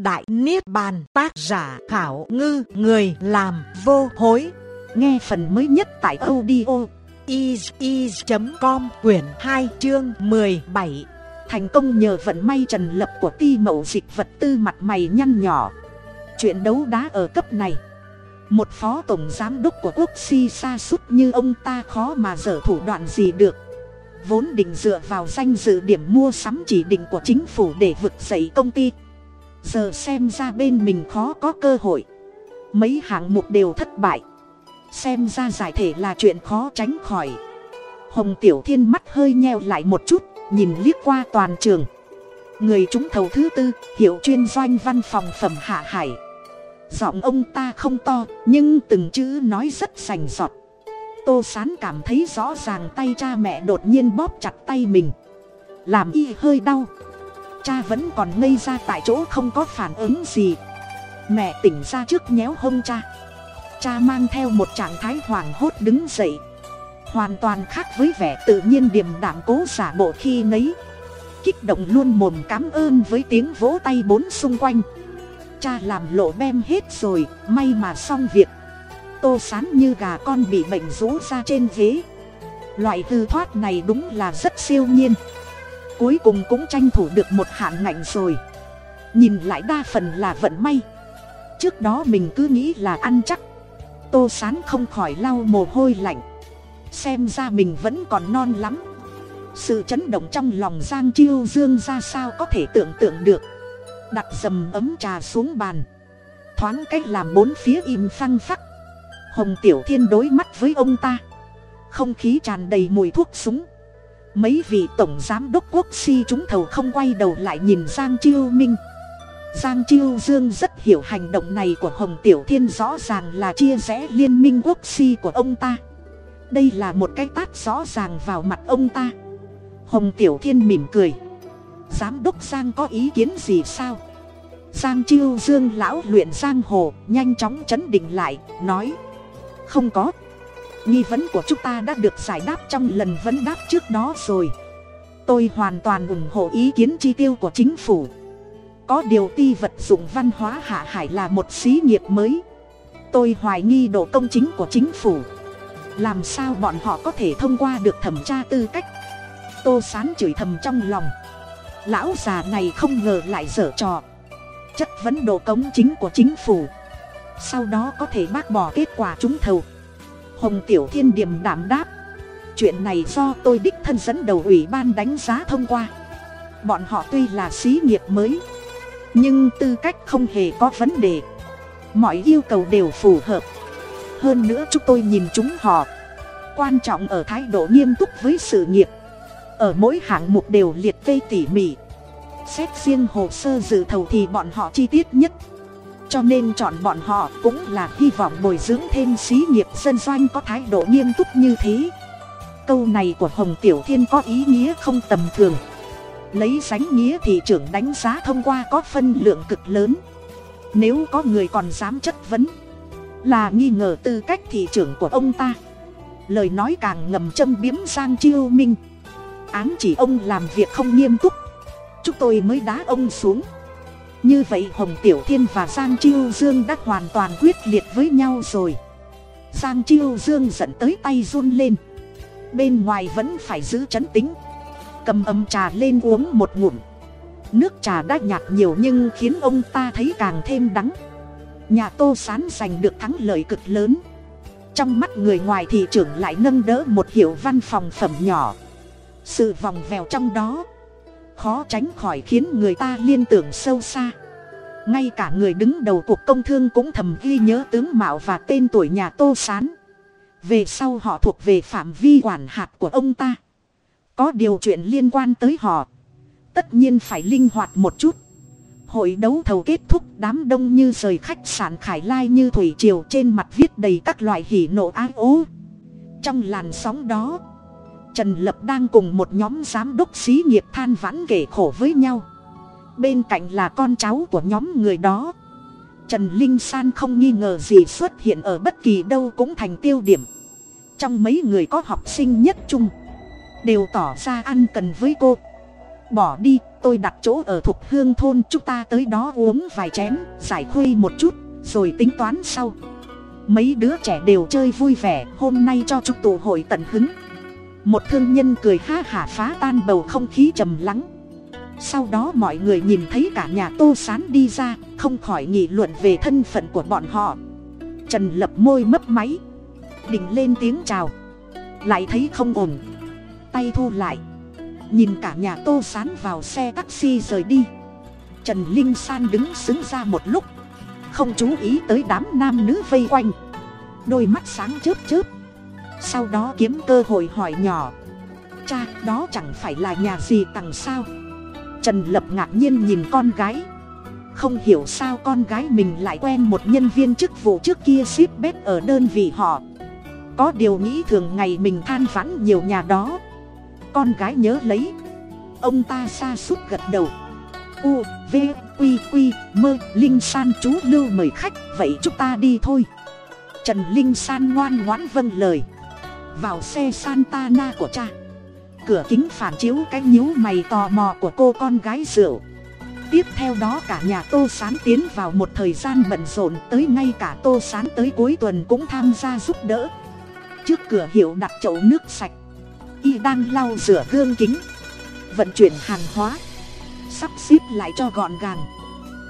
Đại Niết Bàn, tác giả khảo ngư, người làm vô hối. Nghe phần mới nhất tại audio is.com quyển 2 chương 17. Thành công nhờ vận may trần lập của ti mậu dịch vật tư mặt mày nhăn nhỏ. Chuyện đấu đá ở cấp này. Một phó tổng giám đốc của quốc si xa sút như ông ta khó mà dở thủ đoạn gì được vốn định dựa vào danh dự điểm mua sắm chỉ định của chính phủ để vực dậy công ty giờ xem ra bên mình khó có cơ hội. Mấy hạng mục đều thất bại. Xem ra giải thể là chuyện khó tránh khỏi. Hồng tiểu thiên mắt hơi nheo lại một chút, nhìn liếc qua toàn trường. Người trúng thầu thứ tư, hiệu chuyên doanh văn phòng phẩm hạ hải. Giọng ông ta không to, nhưng từng chữ nói rất sành giọt tô sán cảm thấy rõ ràng tay cha mẹ đột nhiên bóp chặt tay mình. Làm y hơi đau cha vẫn còn ngây ra tại chỗ không có phản ứng gì. Mẹ tỉnh ra trước nhéo hông cha. Cha mang theo một trạng thái hoảng hốt đứng dậy. Hoàn toàn khác với vẻ tự nhiên điềm đạm cố giả bộ khi nấy. Kích động luôn mồm cám ơn với tiếng vỗ tay bốn xung quanh. Cha làm lộ bem hết rồi, may mà xong việc. Tô sán như gà con bị bệnh rú ra trên ghế. Loại hư thoát này đúng là rất siêu nhiên cuối cùng cũng tranh thủ được một hạn ngạnh rồi. Nhìn lại đa phần là vận may. Trước đó mình cứ nghĩ là ăn chắc. Tô sán không khỏi lau mồ hôi lạnh. Xem ra mình vẫn còn non lắm. Sự chấn động trong lòng giang chiêu dương ra sao có thể tưởng tượng được. Đặt dầm ấm trà xuống bàn. Thoáng cách làm bốn phía im phăng phắc. Hồng tiểu thiên đối mắt với ông ta. Không khí tràn đầy mùi thuốc súng mấy vị tổng giám đốc quốc si chúng thầu không quay đầu lại nhìn giang chiêu minh. Giang chiêu dương rất hiểu hành động này của hồng tiểu thiên rõ ràng là chia rẽ liên minh quốc si của ông ta. Đây là một cái tát rõ ràng vào mặt ông ta. Hồng tiểu thiên mỉm cười. Giám đốc giang có ý kiến gì sao? Giang chiêu dương lão luyện giang hồ, nhanh chóng chấn định lại, nói. Không có nghi vấn của chúng ta đã được giải đáp trong lần vấn đáp trước đó rồi. Tôi hoàn toàn ủng hộ ý kiến chi tiêu của chính phủ. Có điều ti vật dụng văn hóa hạ hải là một xí nghiệp mới. Tôi hoài nghi độ công chính của chính phủ. Làm sao bọn họ có thể thông qua được thẩm tra tư cách? Tô sán chửi thầm trong lòng. Lão già này không ngờ lại dở trò. Chất vấn độ cống chính của chính phủ. Sau đó có thể bác bỏ kết quả trúng thầu hồng tiểu thiên điềm đảm đáp. Chuyện này do tôi đích thân dẫn đầu ủy ban đánh giá thông qua. Bọn họ tuy là xí nghiệp mới, nhưng tư cách không hề có vấn đề. Mọi yêu cầu đều phù hợp. Hơn nữa chúng tôi nhìn chúng họ. Quan trọng ở thái độ nghiêm túc với sự nghiệp. Ở mỗi hạng mục đều liệt kê tỉ mỉ. Xét riêng hồ sơ dự thầu thì bọn họ chi tiết nhất cho nên chọn bọn họ cũng là hy vọng bồi dưỡng thêm xí nghiệp dân doanh có thái độ nghiêm túc như thế. Câu này của hồng tiểu thiên có ý nghĩa không tầm thường. Lấy sánh nghĩa thị trưởng đánh giá thông qua có phân lượng cực lớn. Nếu có người còn dám chất vấn, là nghi ngờ tư cách thị trưởng của ông ta. Lời nói càng ngầm châm biếm sang chiêu minh. Án chỉ ông làm việc không nghiêm túc. Chúng tôi mới đá ông xuống như vậy hồng tiểu thiên và giang chiêu dương đã hoàn toàn quyết liệt với nhau rồi. Giang chiêu dương dẫn tới tay run lên. Bên ngoài vẫn phải giữ chấn tính cầm ấm trà lên uống một ngụm. Nước trà đã nhạt nhiều nhưng khiến ông ta thấy càng thêm đắng. Nhà tô sán giành được thắng lợi cực lớn. Trong mắt người ngoài thị trưởng lại nâng đỡ một hiệu văn phòng phẩm nhỏ. Sự vòng vèo trong đó khó tránh khỏi khiến người ta liên tưởng sâu xa. Ngay cả người đứng đầu cuộc công thương cũng thầm ghi nhớ tướng mạo và tên tuổi nhà tô s á n về sau họ thuộc về phạm vi quản hạt của ông ta. Có điều chuyện liên quan tới họ, tất nhiên phải linh hoạt một chút. Hội đấu thầu kết thúc, đám đông như rời khách sạn khải lai như thủy triều trên mặt viết đầy các loại hỉ nộ ái ố. Trong làn sóng đó trần lập đang cùng một nhóm giám đốc xí nghiệp than vãn kể khổ với nhau. Bên cạnh là con cháu của nhóm người đó. Trần linh san không nghi ngờ gì xuất hiện ở bất kỳ đâu cũng thành tiêu điểm. Trong mấy người có học sinh nhất trung, đều tỏ ra ăn cần với cô. Bỏ đi, tôi đặt chỗ ở thục hương thôn, chúng ta tới đó uống vài chén, giải khuây một chút, rồi tính toán sau. Mấy đứa trẻ đều chơi vui vẻ, hôm nay cho chúng tụ hội tận hứng một thương nhân cười ha hả phá tan bầu không khí trầm lắng. Sau đó mọi người nhìn thấy cả nhà tô sán đi ra, không khỏi nghị luận về thân phận của bọn họ. Trần lập môi mấp máy, định lên tiếng chào. Lại thấy không ổn, tay thu lại. Nhìn cả nhà tô sán vào xe taxi rời đi. Trần linh san đứng xứng ra một lúc, không chú ý tới đám nam nữ vây quanh. Đôi mắt sáng chớp chớp sau đó kiếm cơ hội hỏi nhỏ. Cha, đó chẳng phải là nhà gì tằng sao? Trần lập ngạc nhiên nhìn con gái. Không hiểu sao con gái mình lại quen một nhân viên chức vụ trước kia ship bếp ở đơn vị họ. Có điều nghĩ thường ngày mình than vãn nhiều nhà đó. Con gái nhớ lấy. Ông ta xa suốt gật đầu. U, v q q mơ, linh san chú lưu mời khách, vậy chúng ta đi thôi. Trần linh san ngoan ngoãn vâng lời vào xe santana của cha. Cửa kính phản chiếu cái nhíu mày tò mò của cô con gái rượu. Tiếp theo đó cả nhà tô sán tiến vào một thời gian bận rộn tới ngay cả tô sán tới cuối tuần cũng tham gia giúp đỡ. Trước cửa hiệu đặt chậu nước sạch. Y đang lau rửa gương kính. Vận chuyển hàng hóa. Sắp xếp lại cho gọn gàng.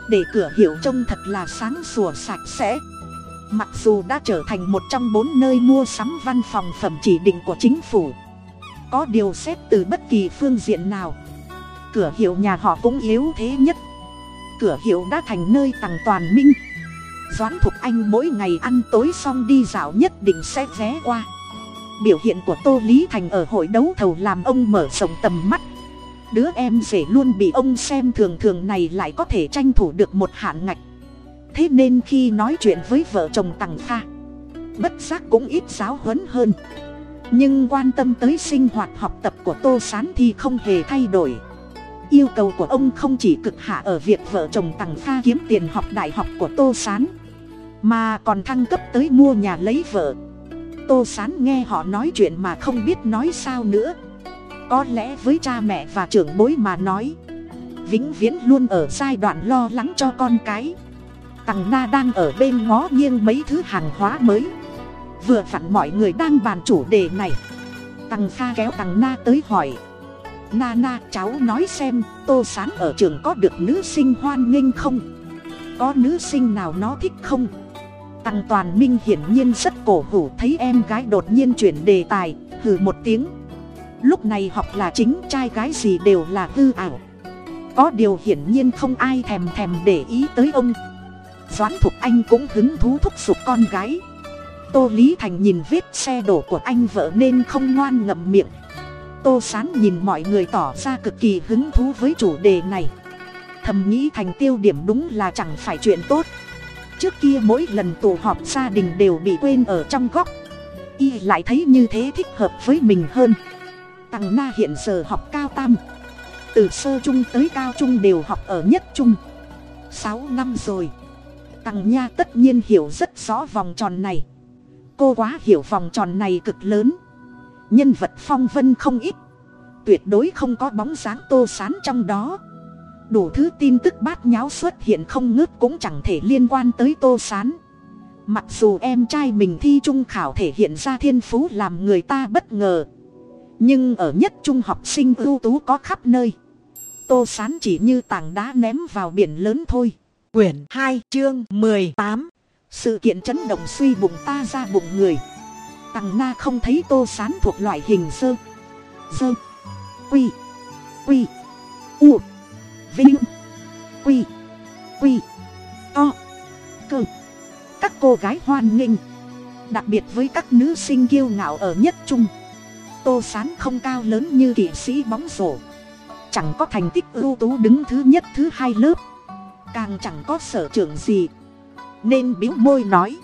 Để cửa hiệu trông thật là sáng sủa sạch sẽ mặc dù đã trở thành một trong bốn nơi mua sắm văn phòng phẩm chỉ định của chính phủ, có điều xét từ bất kỳ phương diện nào, cửa hiệu nhà họ cũng yếu thế nhất. Cửa hiệu đã thành nơi tặng toàn minh. Doãn thục anh mỗi ngày ăn tối xong đi dạo nhất định sẽ ghé qua. Biểu hiện của tô lý thành ở hội đấu thầu làm ông mở rộng tầm mắt. Đứa em rể luôn bị ông xem thường thường này lại có thể tranh thủ được một hạn ngạch thế nên khi nói chuyện với vợ chồng tằng kha, bất giác cũng ít giáo huấn hơn. Nhưng quan tâm tới sinh hoạt học tập của tô s á n thì không hề thay đổi. Yêu cầu của ông không chỉ cực hạ ở việc vợ chồng tằng kha kiếm tiền học đại học của tô s á n mà còn thăng cấp tới mua nhà lấy vợ. Tô s á n nghe họ nói chuyện mà không biết nói sao nữa. Có lẽ với cha mẹ và trưởng bối mà nói, vĩnh viễn luôn ở giai đoạn lo lắng cho con cái tằng na đang ở bên ngó nghiêng mấy thứ hàng hóa mới. Vừa phản mọi người đang bàn chủ đề này. Tằng Kha kéo tằng na tới hỏi. Na na, cháu nói xem, tô sán ở trường có được nữ sinh hoan nghênh không? Có nữ sinh nào nó thích không? Tăng toàn minh hiển nhiên rất cổ hủ, thấy em gái đột nhiên chuyển đề tài, hừ một tiếng. Lúc này học là chính, trai gái gì đều là hư ảo. Có điều hiển nhiên không ai thèm thèm để ý tới ông doãn thục anh cũng hứng thú thúc giục con gái. Tô lý thành nhìn vết xe đổ của anh vợ nên không ngoan ngậm miệng. Tô sán nhìn mọi người tỏ ra cực kỳ hứng thú với chủ đề này. Thầm nghĩ thành tiêu điểm đúng là chẳng phải chuyện tốt. Trước kia mỗi lần tụ họp gia đình đều bị quên ở trong góc. Y lại thấy như thế thích hợp với mình hơn. Tằng na hiện giờ học cao tam. Từ sơ trung tới cao trung đều học ở nhất trung. Sáu năm rồi tằng nha tất nhiên hiểu rất rõ vòng tròn này. Cô quá hiểu vòng tròn này cực lớn. Nhân vật phong vân không ít. Tuyệt đối không có bóng dáng tô sán trong đó. Đủ thứ tin tức bát nháo xuất hiện không ngớt cũng chẳng thể liên quan tới tô sán. Mặc dù em trai mình thi trung khảo thể hiện ra thiên phú làm người ta bất ngờ. Nhưng ở nhất trung học sinh ưu tú có khắp nơi. Tô sán chỉ như tảng đá ném vào biển lớn thôi. Quyển 2 chương 18 Sự kiện chấn động suy bụng ta ra bụng người. Tằng na không thấy tô sán thuộc loại hình sơ. Sơ. Quy. Quy. U. Vinh. Quy. Quy. To Cơ. Các cô gái hoan nghênh. Đặc biệt với các nữ sinh kiêu ngạo ở nhất trung. Tô sán không cao lớn như kỵ sĩ bóng rổ. Chẳng có thành tích ưu tú đứng thứ nhất, thứ hai lớp càng chẳng có sở trường gì. Nên biếu môi nói.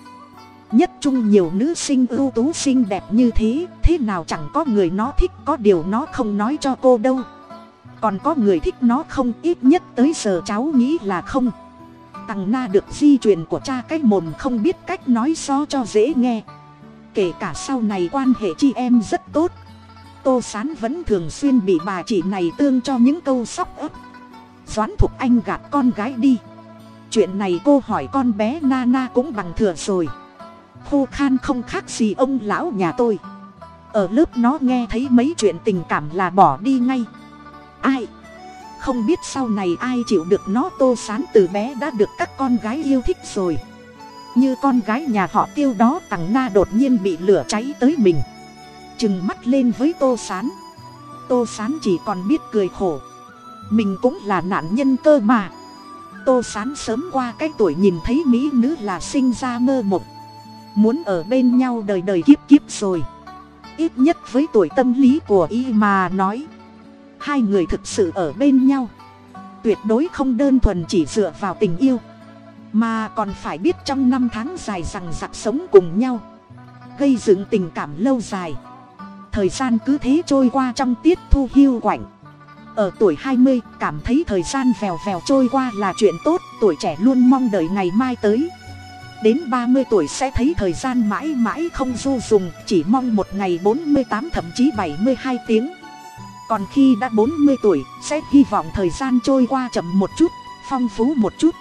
Nhất Chung nhiều nữ sinh ưu tú xinh đẹp như thế thế nào chẳng có người nó thích, có điều nó không nói cho cô đâu. Còn có người thích nó không, ít nhất tới giờ cháu nghĩ là không. Tằng na được di truyền của cha cái mồm không biết cách nói so cho dễ nghe. Kể cả sau này quan hệ chị em rất tốt. Tô sán vẫn thường xuyên bị bà chị này tương cho những câu sóc ấp doãn thục anh gạt con gái đi. Chuyện này cô hỏi con bé Na Na cũng bằng thừa rồi. Khô khan không khác gì ông lão nhà tôi. Ở lớp nó nghe thấy mấy chuyện tình cảm là bỏ đi ngay. Ai? Không biết sau này ai chịu được nó tô sán từ bé đã được các con gái yêu thích rồi. Như con gái nhà họ tiêu đó tằng na đột nhiên bị lửa cháy tới mình. Trừng mắt lên với tô sán. Tô sán chỉ còn biết cười khổ mình cũng là nạn nhân cơ mà. Tô sán sớm qua cái tuổi nhìn thấy mỹ nữ là sinh ra mơ mộng. Muốn ở bên nhau đời đời kiếp kiếp rồi. Ít nhất với tuổi tâm lý của y mà nói. Hai người thực sự ở bên nhau. Tuyệt đối không đơn thuần chỉ dựa vào tình yêu. Mà còn phải biết trong năm tháng dài rằng giặc sống cùng nhau. Gây dựng tình cảm lâu dài. Thời gian cứ thế trôi qua trong tiết thu hiu quạnh ở tuổi hai mươi, cảm thấy thời gian vèo vèo trôi qua là chuyện tốt, tuổi trẻ luôn mong đợi ngày mai tới. Đến ba mươi tuổi sẽ thấy thời gian mãi mãi không du dùng, chỉ mong một ngày bốn mươi tám, thậm chí bảy mươi hai tiếng. Còn khi đã bốn mươi tuổi, sẽ hy vọng thời gian trôi qua chậm một chút, phong phú một chút.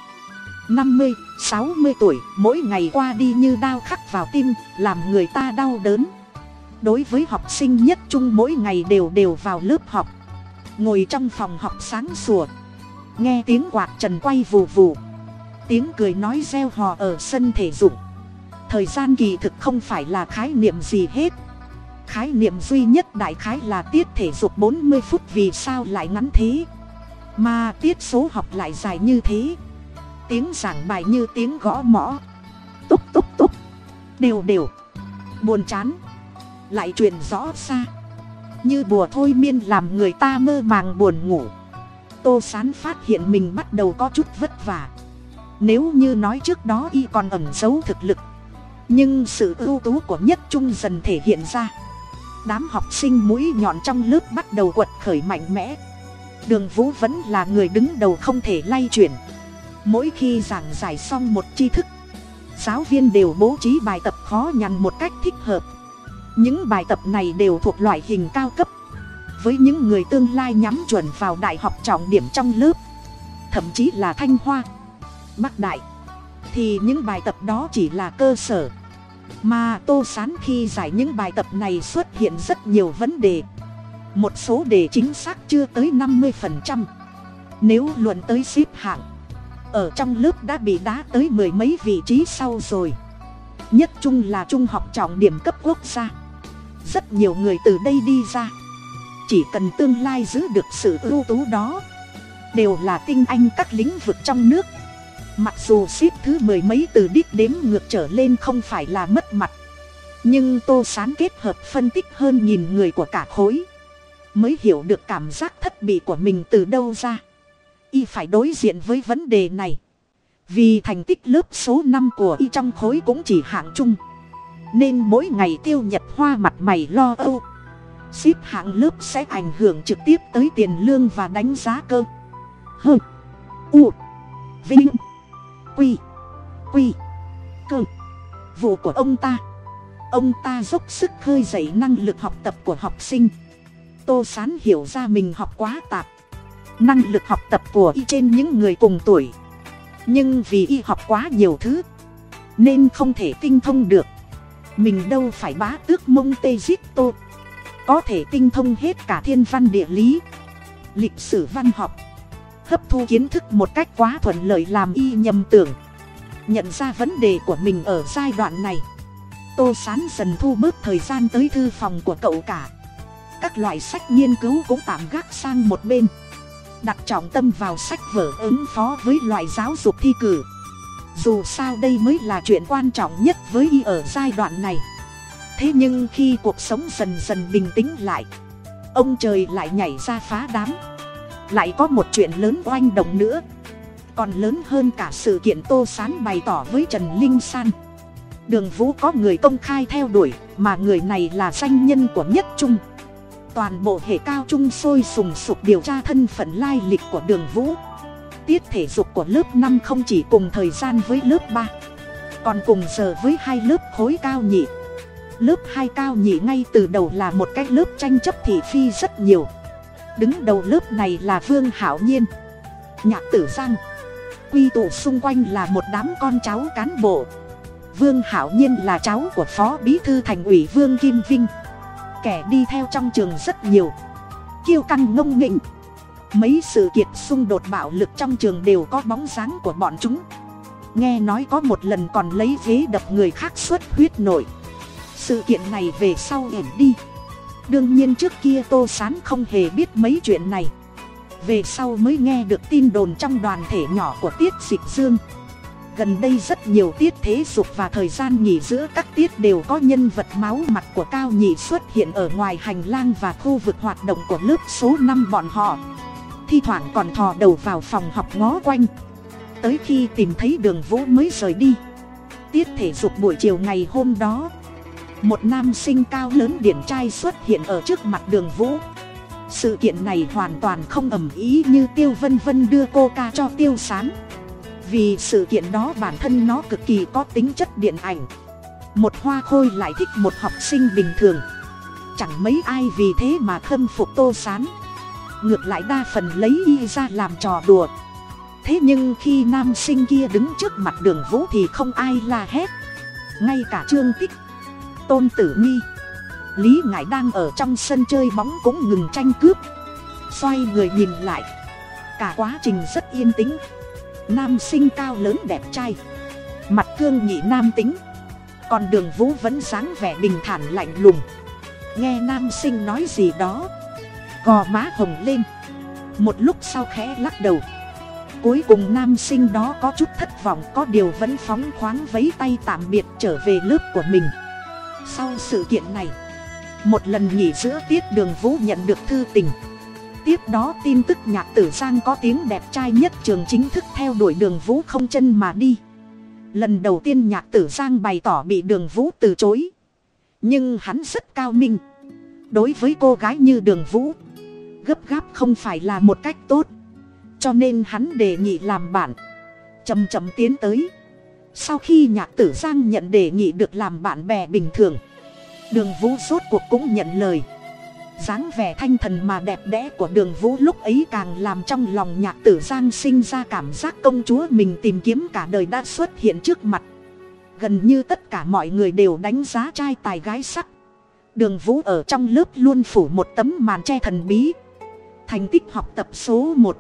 năm mươi, sáu mươi tuổi, mỗi ngày qua đi như đau khắc vào tim, làm người ta đau đớn. Đối với học sinh nhất trung mỗi ngày đều đều vào lớp học ngồi trong phòng học sáng sủa. Nghe tiếng quạt trần quay vù vù. Tiếng cười nói reo hò ở sân thể dục. Thời gian kỳ thực không phải là khái niệm gì hết. Khái niệm duy nhất đại khái là tiết thể dục bốn mươi phút vì sao lại ngắn thế? Mà tiết số học lại dài như thế. Tiếng giảng bài như tiếng gõ mõ. Túc túc túc. Đều đều. Buồn chán. Lại truyền rõ xa như bùa thôi miên làm người ta mơ màng buồn ngủ. Tô sán phát hiện mình bắt đầu có chút vất vả. Nếu như nói trước đó y còn ẩn giấu thực lực, nhưng sự ưu tú của nhất trung dần thể hiện ra. Đám học sinh mũi nhọn trong lớp bắt đầu quật khởi mạnh mẽ. Đường vũ vẫn là người đứng đầu không thể lay chuyển. Mỗi khi giảng giải xong một tri thức, giáo viên đều bố trí bài tập khó nhằn một cách thích hợp những bài tập này đều thuộc loại hình cao cấp. Với những người tương lai nhắm chuẩn vào đại học trọng điểm trong lớp, thậm chí là thanh hoa, bắc đại, thì những bài tập đó chỉ là cơ sở. Mà tô sán khi giải những bài tập này xuất hiện rất nhiều vấn đề. Một số đề chính xác chưa tới năm mươi phần trăm. Nếu luận tới xếp hạng, ở trong lớp đã bị đá tới mười mấy vị trí sau rồi. Nhất trung là trung học trọng điểm cấp quốc gia rất nhiều người từ đây đi ra. Chỉ cần tương lai giữ được sự ưu tú đó, đều là tinh anh các lĩnh vực trong nước. Mặc dù ship thứ mười mấy từ đích đếm ngược trở lên không phải là mất mặt, nhưng tô sán kết hợp phân tích hơn nhìn người của cả khối, mới hiểu được cảm giác thất bị của mình từ đâu ra. Y phải đối diện với vấn đề này, vì thành tích lớp số năm của y trong khối cũng chỉ hạng chung nên mỗi ngày tiêu nhật hoa mặt mày lo âu. Ship hạng lớp sẽ ảnh hưởng trực tiếp tới tiền lương và đánh giá cơ. Hơ, u, vinh, quy quy, cơ. Vụ của ông ta. Ông ta dốc sức khơi dậy năng lực học tập của học sinh. Tô sán hiểu ra mình học quá tạp. Năng lực học tập của y trên những người cùng tuổi. Nhưng vì y học quá nhiều thứ, nên không thể tinh thông được mình đâu phải bá tước mông tê giết tô. Có thể tinh thông hết cả thiên văn địa lý, lịch sử văn học, hấp thu kiến thức một cách quá thuận lợi làm y nhầm tưởng. Nhận ra vấn đề của mình ở giai đoạn này, tô sán dần thu bớt thời gian tới thư phòng của cậu cả. Các loại sách nghiên cứu cũng tạm gác sang một bên. Đặt trọng tâm vào sách vở ứng phó với loại giáo dục thi cử dù sao đây mới là chuyện quan trọng nhất với y ở giai đoạn này. Thế nhưng khi cuộc sống dần dần bình tĩnh lại, ông trời lại nhảy ra phá đám. Lại có một chuyện lớn oanh động nữa. Còn lớn hơn cả sự kiện tô sán bày tỏ với trần linh san. Đường vũ có người công khai theo đuổi, mà người này là danh nhân của nhất trung. Toàn bộ hệ cao trung sôi sùng sục điều tra thân phận lai lịch của đường vũ tiết thể dục của lớp năm không chỉ cùng thời gian với lớp ba, còn cùng giờ với hai lớp khối cao nhị. Lớp hai cao nhị ngay từ đầu là một cái lớp tranh chấp thị phi rất nhiều. Đứng đầu lớp này là vương hảo nhiên, nhạc tử giang. Quy tụ xung quanh là một đám con cháu cán bộ. Vương hảo nhiên là cháu của phó bí thư thành ủy vương kim vinh. Kẻ đi theo trong trường rất nhiều. Kiêu căng ngông nghịnh mấy sự kiện xung đột bạo lực trong trường đều có bóng dáng của bọn chúng. Nghe nói có một lần còn lấy ghế đập người khác xuất huyết nổi sự kiện này về sau ẩn đi. Đương nhiên trước kia tô sán không hề biết mấy chuyện này. Về sau mới nghe được tin đồn trong đoàn thể nhỏ của tiết dịch dương. Gần đây rất nhiều tiết thế dục và thời gian nghỉ giữa các tiết đều có nhân vật máu mặt của cao nhị xuất hiện ở ngoài hành lang và khu vực hoạt động của lớp số năm bọn họ thi thoảng còn thò đầu vào phòng học ngó quanh. Tới khi tìm thấy đường vũ mới rời đi. Tiết thể dục buổi chiều ngày hôm đó, một nam sinh cao lớn điển trai xuất hiện ở trước mặt đường vũ. Sự kiện này hoàn toàn không ầm ý như tiêu vân vân đưa cô ca cho tiêu sán. Vì sự kiện đó bản thân nó cực kỳ có tính chất điện ảnh. Một hoa khôi lại thích một học sinh bình thường. Chẳng mấy ai vì thế mà khâm phục tô sán ngược lại đa phần lấy y ra làm trò đùa. Thế nhưng khi nam sinh kia đứng trước mặt đường vũ thì không ai la hét. Ngay cả trương tích, tôn tử nghi, lý ngải đang ở trong sân chơi bóng cũng ngừng tranh cướp. Xoay người nhìn lại, cả quá trình rất yên tĩnh. Nam sinh cao lớn đẹp trai, mặt cương nhị nam tính. Còn đường vũ vẫn dáng vẻ bình thản lạnh lùng. Nghe nam sinh nói gì đó gò má hồng lên. Một lúc sau khẽ lắc đầu. Cuối cùng nam sinh đó có chút thất vọng, có điều vẫn phóng khoáng vấy tay tạm biệt trở về lớp của mình. Sau sự kiện này, một lần nghỉ giữa tiết đường vũ nhận được thư tình. Tiếp đó tin tức nhạc tử giang có tiếng đẹp trai nhất trường chính thức theo đuổi đường vũ không chân mà đi. Lần đầu tiên nhạc tử giang bày tỏ bị đường vũ từ chối. Nhưng hắn rất cao minh. Đối với cô gái như đường vũ gấp gáp không phải là một cách tốt. Cho nên hắn đề nghị làm bạn. Chầm chậm tiến tới. Sau khi nhạc tử giang nhận đề nghị được làm bạn bè bình thường, đường vũ rốt cuộc cũng nhận lời. Dáng vẻ thanh thần mà đẹp đẽ của đường vũ lúc ấy càng làm trong lòng nhạc tử giang sinh ra cảm giác công chúa mình tìm kiếm cả đời đã xuất hiện trước mặt. Gần như tất cả mọi người đều đánh giá trai tài gái sắc. Đường vũ ở trong lớp luôn phủ một tấm màn che thần bí thành tích học tập số một.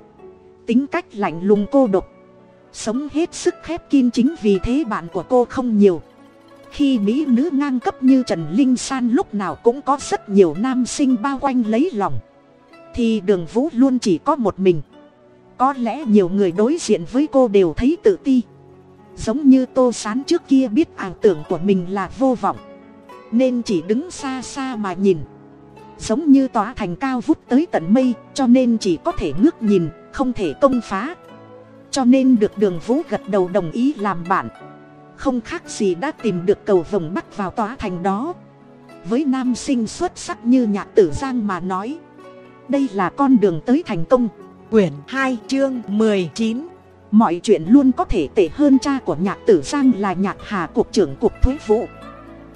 Tính cách lạnh lùng cô độc. Sống hết sức khép kín chính vì thế bạn của cô không nhiều. Khi mỹ nữ ngang cấp như trần linh san lúc nào cũng có rất nhiều nam sinh bao quanh lấy lòng. Thì đường vũ luôn chỉ có một mình. Có lẽ nhiều người đối diện với cô đều thấy tự ti. Giống như tô sán trước kia biết ảo tưởng của mình là vô vọng. Nên chỉ đứng xa xa mà nhìn giống như tòa thành cao vút tới tận mây cho nên chỉ có thể ngước nhìn không thể công phá. Cho nên được đường vũ gật đầu đồng ý làm bạn. Không khác gì đã tìm được cầu vồng bắc vào tòa thành đó. Với nam sinh xuất sắc như nhạc tử giang mà nói đây là con đường tới thành công. Quyển hai chương mười chín. Mọi chuyện luôn có thể tệ hơn cha của nhạc tử giang là nhạc hà cục trưởng cục thuế vụ.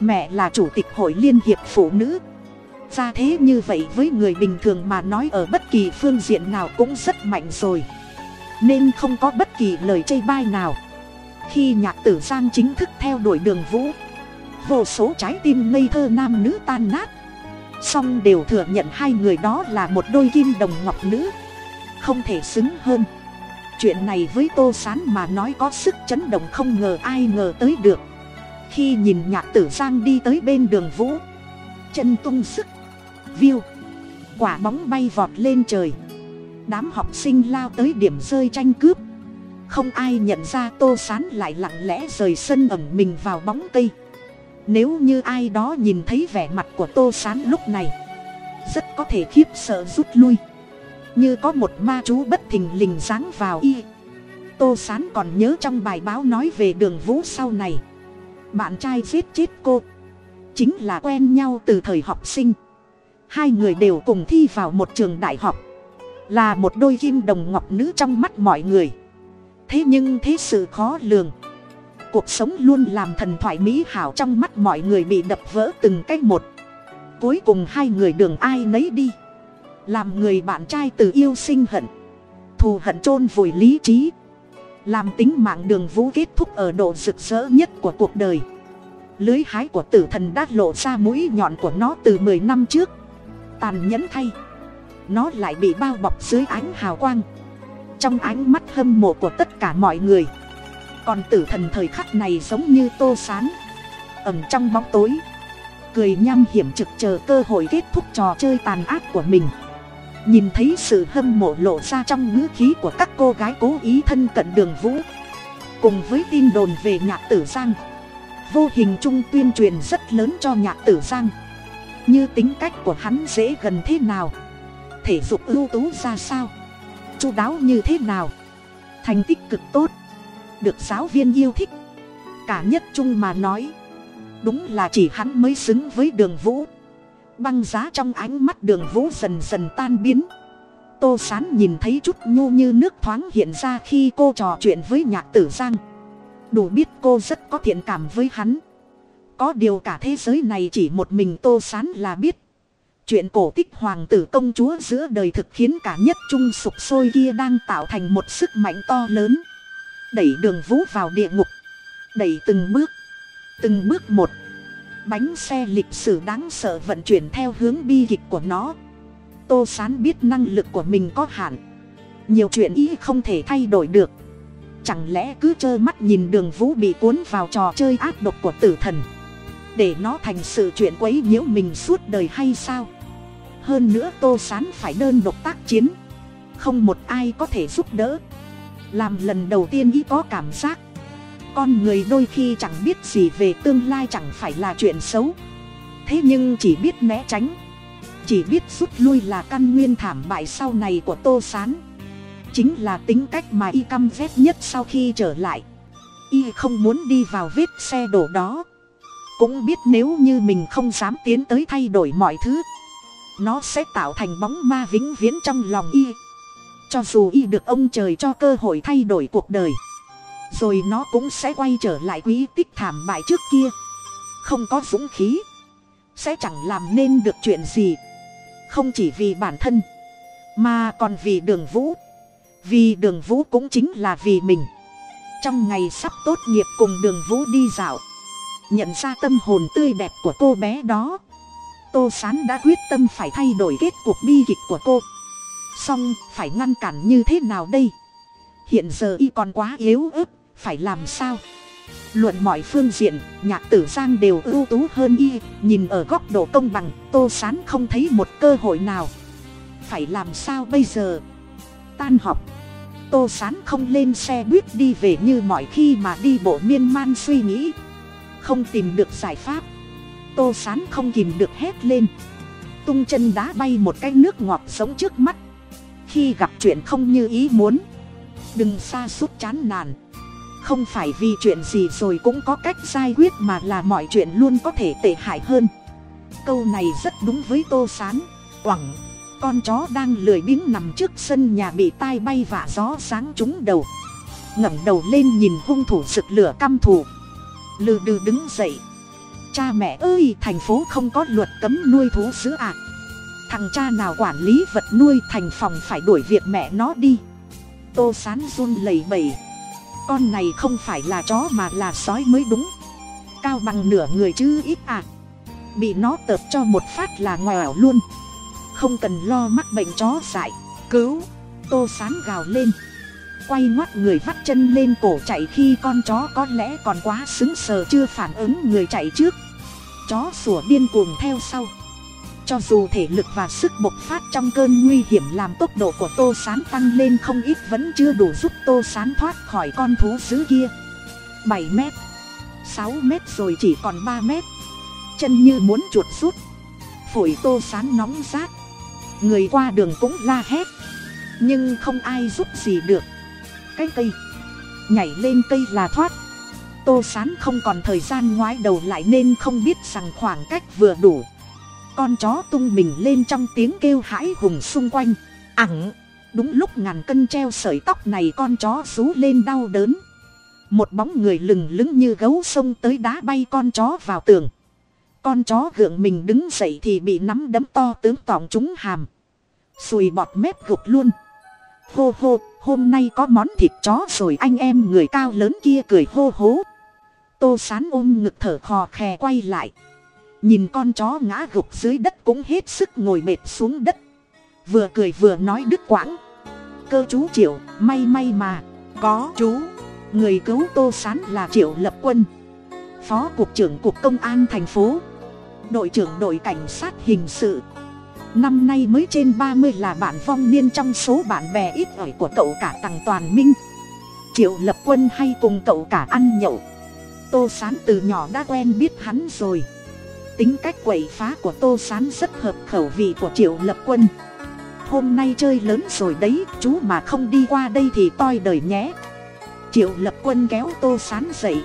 Mẹ là chủ tịch hội liên hiệp phụ nữ ra thế như vậy với người bình thường mà nói ở bất kỳ phương diện nào cũng rất mạnh rồi. Nên không có bất kỳ lời chê bai nào. Khi nhạc tử giang chính thức theo đuổi đường vũ, vô số trái tim ngây thơ nam nữ tan nát. Song đều thừa nhận hai người đó là một đôi kim đồng ngọc nữ, không thể xứng hơn. Chuyện này với tô s á n mà nói có sức chấn động không ngờ ai ngờ tới được. Khi nhìn nhạc tử giang đi tới bên đường vũ, chân tung sức viêu quả bóng bay vọt lên trời. Đám học sinh lao tới điểm rơi tranh cướp. Không ai nhận ra tô sán lại lặng lẽ rời sân ẩm mình vào bóng cây. Nếu như ai đó nhìn thấy vẻ mặt của tô sán lúc này, rất có thể khiếp sợ rút lui. Như có một ma chú bất thình lình dáng vào y. Tô sán còn nhớ trong bài báo nói về đường vũ sau này. Bạn trai giết chết cô. Chính là quen nhau từ thời học sinh hai người đều cùng thi vào một trường đại học. Là một đôi kim đồng ngọc nữ trong mắt mọi người. Thế nhưng thế sự khó lường. Cuộc sống luôn làm thần thoại mỹ hảo trong mắt mọi người bị đập vỡ từng cái một. Cuối cùng hai người đường ai nấy đi. Làm người bạn trai từ yêu sinh hận. Thù hận chôn vùi lý trí. Làm tính mạng đường vũ kết thúc ở độ rực rỡ nhất của cuộc đời. Lưới hái của tử thần đã lộ ra mũi nhọn của nó từ mười năm trước tàn nhẫn thay. Nó lại bị bao bọc dưới ánh hào quang. Trong ánh mắt hâm mộ của tất cả mọi người còn tử thần thời khắc này giống như tô sán ẩm trong bóng tối, cười nham hiểm trực chờ cơ hội kết thúc trò chơi tàn ác của mình. Nhìn thấy sự hâm mộ lộ ra trong ngữ khí của các cô gái cố ý thân cận đường vũ, cùng với tin đồn về nhạc tử giang, vô hình chung tuyên truyền rất lớn cho nhạc tử giang như tính cách của hắn dễ gần thế nào? Thể dục ưu tú ra sao? Chu đáo như thế nào? Thành tích cực tốt. Được giáo viên yêu thích. Cả nhất trung mà nói, đúng là chỉ hắn mới xứng với đường vũ. Băng giá trong ánh mắt đường vũ dần dần tan biến. Tô sán nhìn thấy chút nhu như nước thoáng hiện ra khi cô trò chuyện với nhạc tử giang. Đủ biết cô rất có thiện cảm với hắn có điều cả thế giới này chỉ một mình tô sán là biết. Chuyện cổ tích hoàng tử công chúa giữa đời thực khiến cả nhất trung sụp sôi kia đang tạo thành một sức mạnh to lớn. Đẩy đường vũ vào địa ngục. Đẩy từng bước. Từng bước một. Bánh xe lịch sử đáng sợ vận chuyển theo hướng bi kịch của nó. Tô sán biết năng lực của mình có hạn. Nhiều chuyện ý không thể thay đổi được. Chẳng lẽ cứ trơ mắt nhìn đường vũ bị cuốn vào trò chơi ác độc của tử thần? Để nó thành sự chuyện quấy nhiễu mình suốt đời hay sao? Hơn nữa tô sán phải đơn độc tác chiến. Không một ai có thể giúp đỡ. Làm lần đầu tiên ý có cảm giác. Con người đôi khi chẳng biết gì về tương lai chẳng phải là chuyện xấu. Thế nhưng chỉ biết né tránh. Chỉ biết rút lui là căn nguyên thảm bại sau này của tô s á n chính là tính cách mà y căm ghét nhất sau khi trở lại. Y không muốn đi vào vết xe đổ đó cũng biết nếu như mình không dám tiến tới thay đổi mọi thứ, nó sẽ tạo thành bóng ma vĩnh viễn trong lòng y. Cho dù y được ông trời cho cơ hội thay đổi cuộc đời, rồi nó cũng sẽ quay trở lại quý tích thảm bại trước kia. Không có dũng khí, sẽ chẳng làm nên được chuyện gì. Không chỉ vì bản thân, mà còn vì đường vũ. Vì đường vũ cũng chính là vì mình. Trong ngày sắp tốt nghiệp cùng đường vũ đi dạo nhận ra tâm hồn tươi đẹp của cô bé đó. Tô sán đã quyết tâm phải thay đổi kết cuộc bi kịch của cô. Song phải ngăn cản như thế nào đây? Hiện giờ y còn quá yếu ớt, phải làm sao? Luận mọi phương diện, nhạc tử giang đều ưu tú hơn y. Nhìn ở góc độ công bằng, tô sán không thấy một cơ hội nào. Phải làm sao bây giờ? Tan học. Tô sán không lên xe buýt đi về như mọi khi mà đi bộ miên man suy nghĩ không tìm được giải pháp. Tô sán không kìm được hét lên. Tung chân đá bay một cái nước ngọt sống trước mắt. Khi gặp chuyện không như ý muốn, đừng xa suốt chán nản. Không phải vì chuyện gì rồi cũng có cách giải quyết mà là mọi chuyện luôn có thể tệ hại hơn. Câu này rất đúng với tô s á n quẳng con chó đang lười biếng nằm trước sân nhà bị tai bay vạ gió sáng trúng đầu. ngẩng đầu lên nhìn hung thủ rực lửa căm thù lừ đừ đứng dậy. Cha mẹ ơi, thành phố không có luật cấm nuôi thú dữ ạ. À. thằng cha nào quản lý vật nuôi thành phòng phải đuổi việc mẹ nó đi. Tô sán run lầy bầy con này không phải là chó mà là sói mới đúng. Cao bằng nửa người chứ ít à bị nó tợp cho một phát là ngoẻo luôn. Không cần lo mắc bệnh chó dại. Cứu. Tô sán gào lên quay ngoắt người vắt chân lên cổ chạy khi con chó có lẽ còn quá xứng sờ chưa phản ứng người chạy trước. Chó sủa điên cuồng theo sau. Cho dù thể lực và sức bộc phát trong cơn nguy hiểm làm tốc độ của tô sán tăng lên không ít vẫn chưa đủ giúp tô sán thoát khỏi con thú dữ kia. Bảy m sáu m rồi chỉ còn ba m chân như muốn chuột rút. Phổi tô sán nóng rát. Người qua đường cũng la hét. Nhưng không ai giúp gì được cái cây. Nhảy lên cây là thoát. Tô sán không còn thời gian ngoái đầu lại nên không biết rằng khoảng cách vừa đủ. Con chó tung mình lên trong tiếng kêu hãi hùng xung quanh. Ẳng đúng lúc ngàn cân treo sợi tóc này con chó rú lên đau đớn. Một bóng người lừng lững như gấu xông tới đá bay con chó vào tường. Con chó gượng mình đứng dậy thì bị nắm đấm to tướng tỏng trúng hàm. Sùi bọt mép gục luôn hô hô, hôm nay có món thịt chó rồi anh em người cao lớn kia cười hô hố. Tô sán ôm ngực thở khò khè quay lại. Nhìn con chó ngã gục dưới đất cũng hết sức ngồi mệt xuống đất. Vừa cười vừa nói đứt quãng. Cơ chú triệu, may may mà. Có chú. Người cứu tô sán là triệu lập quân. Phó cục trưởng cục công an thành phố. Đội trưởng đội cảnh sát hình sự năm nay mới trên ba mươi là bạn vong niên trong số bạn bè ít ỏi của cậu cả tằng toàn minh. Triệu lập quân hay cùng cậu cả ăn nhậu. Tô sán từ nhỏ đã quen biết hắn rồi. Tính cách quậy phá của tô sán rất hợp khẩu vị của triệu lập quân. Hôm nay chơi lớn rồi đấy, chú mà không đi qua đây thì toi đời nhé. Triệu lập quân kéo tô sán dậy.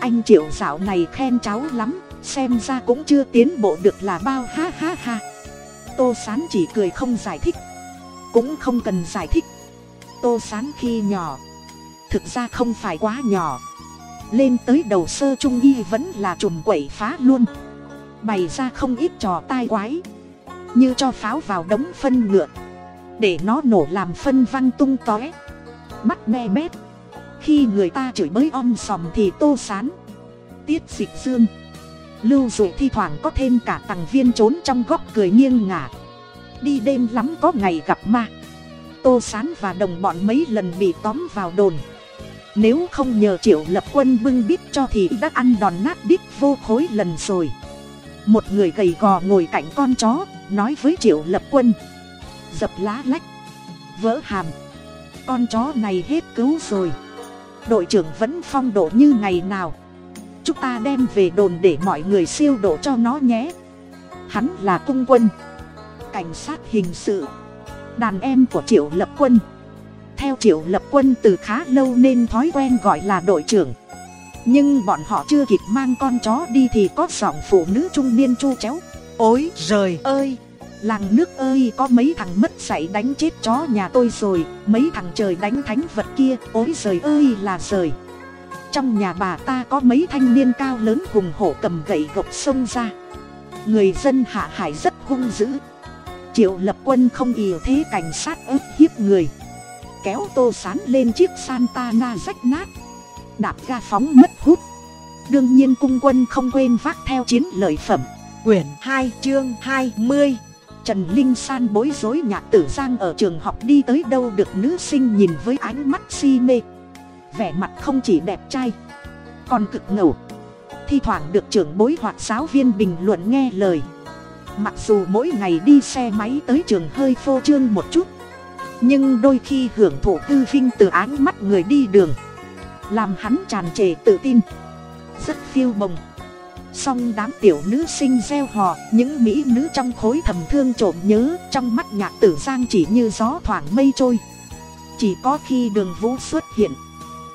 Anh triệu dạo này khen cháu lắm, xem ra cũng chưa tiến bộ được là bao, ha ha ha tô sán chỉ cười không giải thích, cũng không cần giải thích. Tô sán khi nhỏ, thực ra không phải quá nhỏ. Lên tới đầu sơ trung y vẫn là chùm quậy phá luôn. Bày ra không ít trò tai quái, như cho pháo vào đống phân ngựa để nó nổ làm phân văng tung tóe. Mắt me bét, khi người ta chửi bới om sòm thì tô sán tiết dịch dương lưu dụ thi thoảng có thêm cả tằng viên trốn trong góc cười nghiêng ngả. Đi đêm lắm có ngày gặp ma. Tô sán và đồng bọn mấy lần bị tóm vào đồn. Nếu không nhờ triệu lập quân bưng bít cho thì đã ăn đòn nát đít vô khối lần rồi. Một người gầy gò ngồi cạnh con chó, nói với triệu lập quân. Dập lá lách, vỡ hàm. Con chó này hết cứu rồi. Đội trưởng vẫn phong độ như ngày nào chúng ta đem về đồn để mọi người siêu độ cho nó nhé. Hắn là cung quân cảnh sát hình sự đàn em của triệu lập quân. Theo triệu lập quân từ khá lâu nên thói quen gọi là đội trưởng. Nhưng bọn họ chưa kịp mang con chó đi thì có giọng phụ nữ trung niên chu chéo. Ôi trời ơi! Làng nước ơi có mấy thằng mất dạy đánh chết chó nhà tôi rồi mấy thằng trời đánh thánh vật kia. Ôi trời ơi là trời trong nhà bà ta có mấy thanh niên cao lớn hùng hổ cầm gậy gộc xông ra. Người dân hạ hải rất hung dữ. Triệu lập quân không ỉa thế cảnh sát ức hiếp người. Kéo tô sán lên chiếc santana rách nát. Đạp ga phóng mất hút. Đương nhiên cung quân không quên vác theo chiến lợi phẩm. Quyển hai chương hai mươi. Trần linh san bối rối nhạc tử giang ở trường học đi tới đâu được nữ sinh nhìn với ánh mắt si mê vẻ mặt không chỉ đẹp trai, còn cực ngầu. Thi thoảng được trưởng bối hoặc giáo viên bình luận nghe lời. Mặc dù mỗi ngày đi xe máy tới trường hơi phô trương một chút, nhưng đôi khi hưởng thụ tư vinh từ ánh mắt người đi đường, làm hắn tràn trề tự tin, rất phiêu bồng. Song đám tiểu nữ sinh gieo hò, những mỹ nữ trong khối thầm thương trộm nhớ trong mắt nhạc tử giang chỉ như gió thoảng mây trôi. Chỉ có khi đường vũ xuất hiện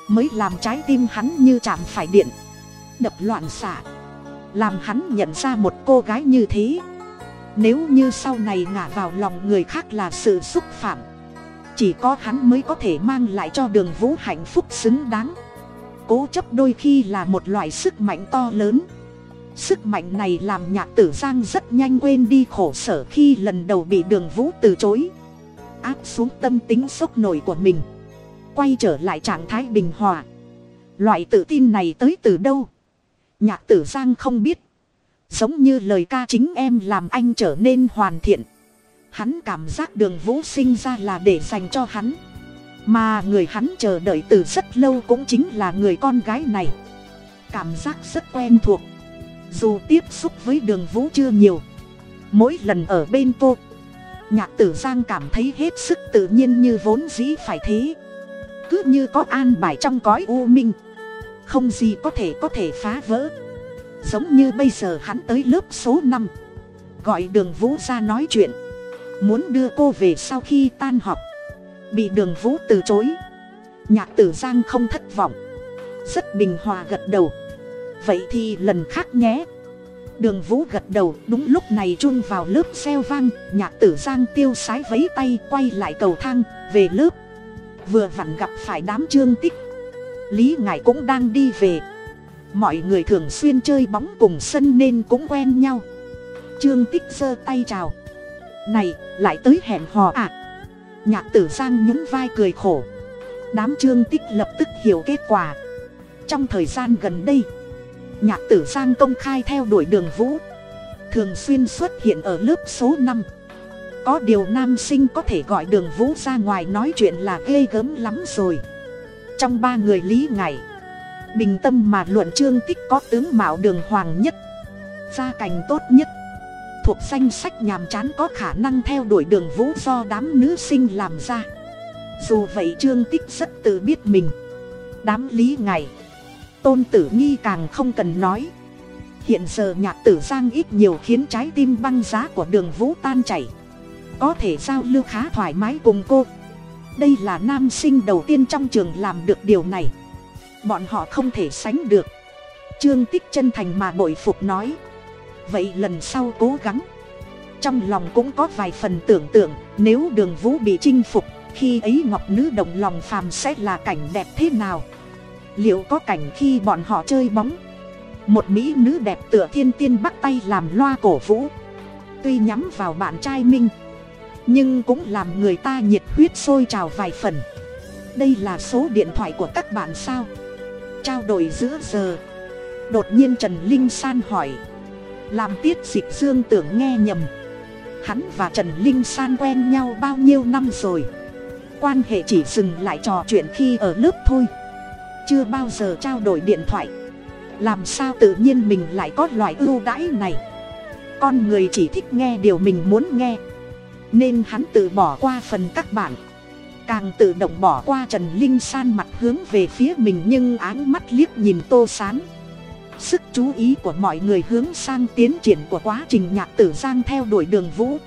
mới làm trái tim hắn như chạm phải điện. Đập loạn xạ. Làm hắn nhận ra một cô gái như thế. Nếu như sau này ngả vào lòng người khác là sự xúc phạm, chỉ có hắn mới có thể mang lại cho đường vũ hạnh phúc xứng đáng. Cố chấp đôi khi là một loại sức mạnh to lớn. Sức mạnh này làm nhạc tử giang rất nhanh quên đi khổ sở khi lần đầu bị đường vũ từ chối. Áp xuống tâm tính sốc nổi của mình quay trở lại trạng thái bình hòa. Loại tự tin này tới từ đâu? Nhạc tử giang không biết. Giống như lời ca chính em làm anh trở nên hoàn thiện. Hắn cảm giác đường vũ sinh ra là để dành cho hắn. Mà người hắn chờ đợi từ rất lâu cũng chính là người con gái này. Cảm giác rất quen thuộc. Dù tiếp xúc với đường vũ chưa nhiều. Mỗi lần ở bên cô, nhạc tử giang cảm thấy hết sức tự nhiên như vốn dĩ phải thế cứ như có an bài trong cõi u minh. Không gì có thể có thể phá vỡ. Giống như bây giờ hắn tới lớp số năm. Gọi đường vũ ra nói chuyện. Muốn đưa cô về sau khi tan học. Bị đường vũ từ chối. Nhạc tử giang không thất vọng. Rất bình hòa gật đầu. Vậy thì lần khác nhé. Đường vũ gật đầu, đúng lúc này chun vào lớp xeo vang, nhạc tử giang tiêu sái vấy tay, quay lại cầu thang, về lớp vừa vặn gặp phải đám trương tích. Lý ngài cũng đang đi về. Mọi người thường xuyên chơi bóng cùng sân nên cũng quen nhau. Trương tích giơ tay chào. Này, lại tới hẹn hò à? Nhạc tử giang nhún vai cười khổ. Đám trương tích lập tức hiểu kết quả. Trong thời gian gần đây, nhạc tử giang công khai theo đuổi đường vũ, thường xuyên xuất hiện ở lớp số năm có điều nam sinh có thể gọi đường vũ ra ngoài nói chuyện là ghê gớm lắm rồi. Trong ba người lý ngải, bình tâm mà luận trương tích có tướng mạo đường hoàng nhất, gia cảnh tốt nhất, thuộc danh sách nhàm chán có khả năng theo đuổi đường vũ do đám nữ sinh làm ra. Dù vậy trương tích rất tự biết mình. Đám lý ngày tôn tử nghi càng không cần nói. Hiện giờ nhạc tử giang ít nhiều khiến trái tim băng giá của đường vũ tan chảy có thể giao lưu khá thoải mái cùng cô. Đây là nam sinh đầu tiên trong trường làm được điều này. Bọn họ không thể sánh được. Trương tích chân thành mà bội phục nói. Vậy lần sau cố gắng. Trong lòng cũng có vài phần tưởng tượng, nếu đường vũ bị chinh phục, khi ấy ngọc nữ đồng lòng phàm sẽ là cảnh đẹp thế nào? Liệu có cảnh khi bọn họ chơi bóng? Một mỹ nữ đẹp tựa thiên tiên bắt tay làm loa cổ vũ. Tuy nhắm vào bạn trai minh nhưng cũng làm người ta nhiệt huyết sôi trào vài phần. Đây là số điện thoại của các bạn sao? Trao đổi giữa giờ. Đột nhiên trần linh san hỏi. Làm tiết dịch dương tưởng nghe nhầm. Hắn và trần linh san quen nhau bao nhiêu năm rồi? Quan hệ chỉ dừng lại trò chuyện khi ở lớp thôi. Chưa bao giờ trao đổi điện thoại. Làm sao tự nhiên mình lại có loại ưu đãi này? Con người chỉ thích nghe điều mình muốn nghe nên hắn tự bỏ qua phần các bạn. Càng tự động bỏ qua trần linh san mặt hướng về phía mình nhưng áng mắt liếc nhìn tô sán. Sức chú ý của mọi người hướng sang tiến triển của quá trình nhạc tử giang theo đuổi đường vũ.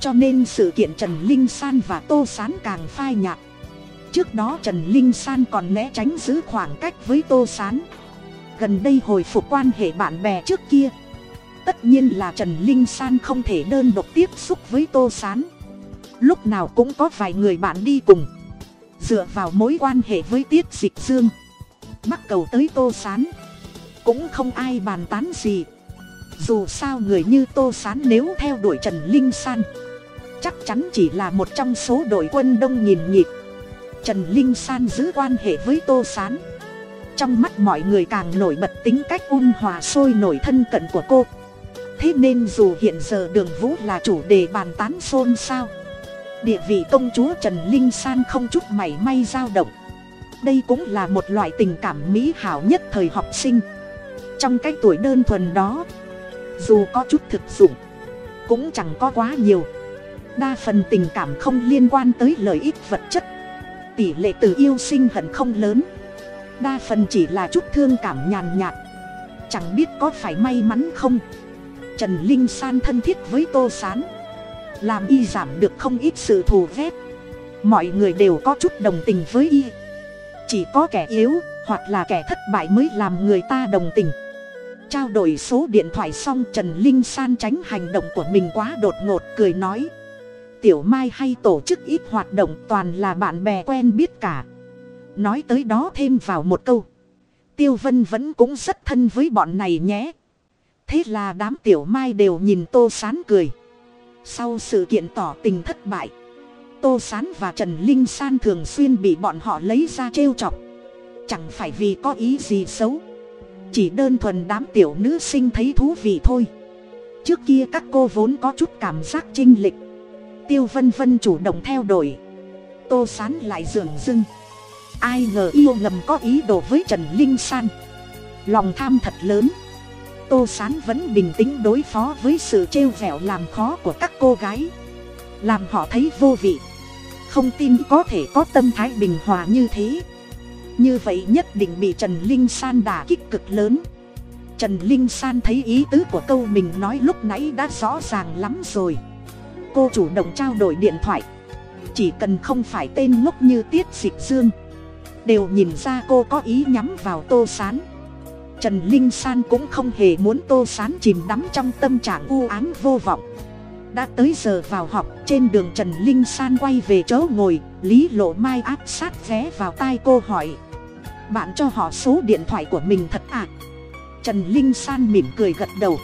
Cho nên sự kiện trần linh san và tô sán càng phai nhạt. Trước đó trần linh san còn né tránh giữ khoảng cách với tô sán. Gần đây hồi phục quan hệ bạn bè trước kia tất nhiên là trần linh san không thể đơn độc tiếp xúc với tô s á n lúc nào cũng có vài người bạn đi cùng. Dựa vào mối quan hệ với tiết dịch dương mắc cầu tới tô s á n cũng không ai bàn tán gì. Dù sao người như tô s á n nếu theo đuổi trần linh san, chắc chắn chỉ là một trong số đội quân đông nhìn nhịp. Trần linh san giữ quan hệ với tô s á n trong mắt mọi người càng nổi bật tính cách ôn hòa sôi nổi thân cận của cô thế nên dù hiện giờ đường vũ là chủ đề bàn tán xôn xao, địa vị công chúa trần linh san không chút mảy may dao động. Đây cũng là một loại tình cảm mỹ hảo nhất thời học sinh. Trong cái tuổi đơn thuần đó, dù có chút thực dụng, cũng chẳng có quá nhiều. Đa phần tình cảm không liên quan tới lợi ích vật chất, tỷ lệ từ yêu sinh hận không lớn. Đa phần chỉ là chút thương cảm nhàn nhạt, chẳng biết có phải may mắn không trần linh san thân thiết với tô s á n làm y giảm được không ít sự thù ghét. Mọi người đều có chút đồng tình với y. Chỉ có kẻ yếu, hoặc là kẻ thất bại mới làm người ta đồng tình. Trao đổi số điện thoại xong, trần linh san tránh hành động của mình quá đột ngột, cười nói. Tiểu mai hay tổ chức ít hoạt động, toàn là bạn bè quen biết cả. Nói tới đó thêm vào một câu. Tiêu vân vẫn cũng rất thân với bọn này nhé thế là đám tiểu mai đều nhìn tô sán cười. Sau sự kiện tỏ tình thất bại, tô sán và trần linh san thường xuyên bị bọn họ lấy ra trêu chọc. Chẳng phải vì có ý gì xấu, chỉ đơn thuần đám tiểu nữ sinh thấy thú vị thôi. Trước kia các cô vốn có chút cảm giác chinh lịch tiêu vân vân chủ động theo đuổi. Tô sán lại dường dưng. Ai ngờ yêu ngầm có ý đồ với trần linh san. Lòng tham thật lớn tô s á n vẫn bình tĩnh đối phó với sự trêu vẹo làm khó của các cô gái. Làm họ thấy vô vị. Không tin có thể có tâm thái bình hòa như thế. Như vậy nhất định bị trần linh san đả kích cực lớn. Trần linh san thấy ý tứ của câu mình nói lúc nãy đã rõ ràng lắm rồi. Cô chủ động trao đổi điện thoại. Chỉ cần không phải tên ngốc như tiết dịch dương. Đều nhìn ra cô có ý nhắm vào tô s á n trần linh san cũng không hề muốn tô sán chìm đắm trong tâm trạng u ám vô vọng. Đã tới giờ vào học, trên đường trần linh san quay về chỗ ngồi, lý lộ mai áp sát vé vào tai cô hỏi, bạn cho họ số điện thoại của mình thật ạ à? trần linh san mỉm cười gật đầu.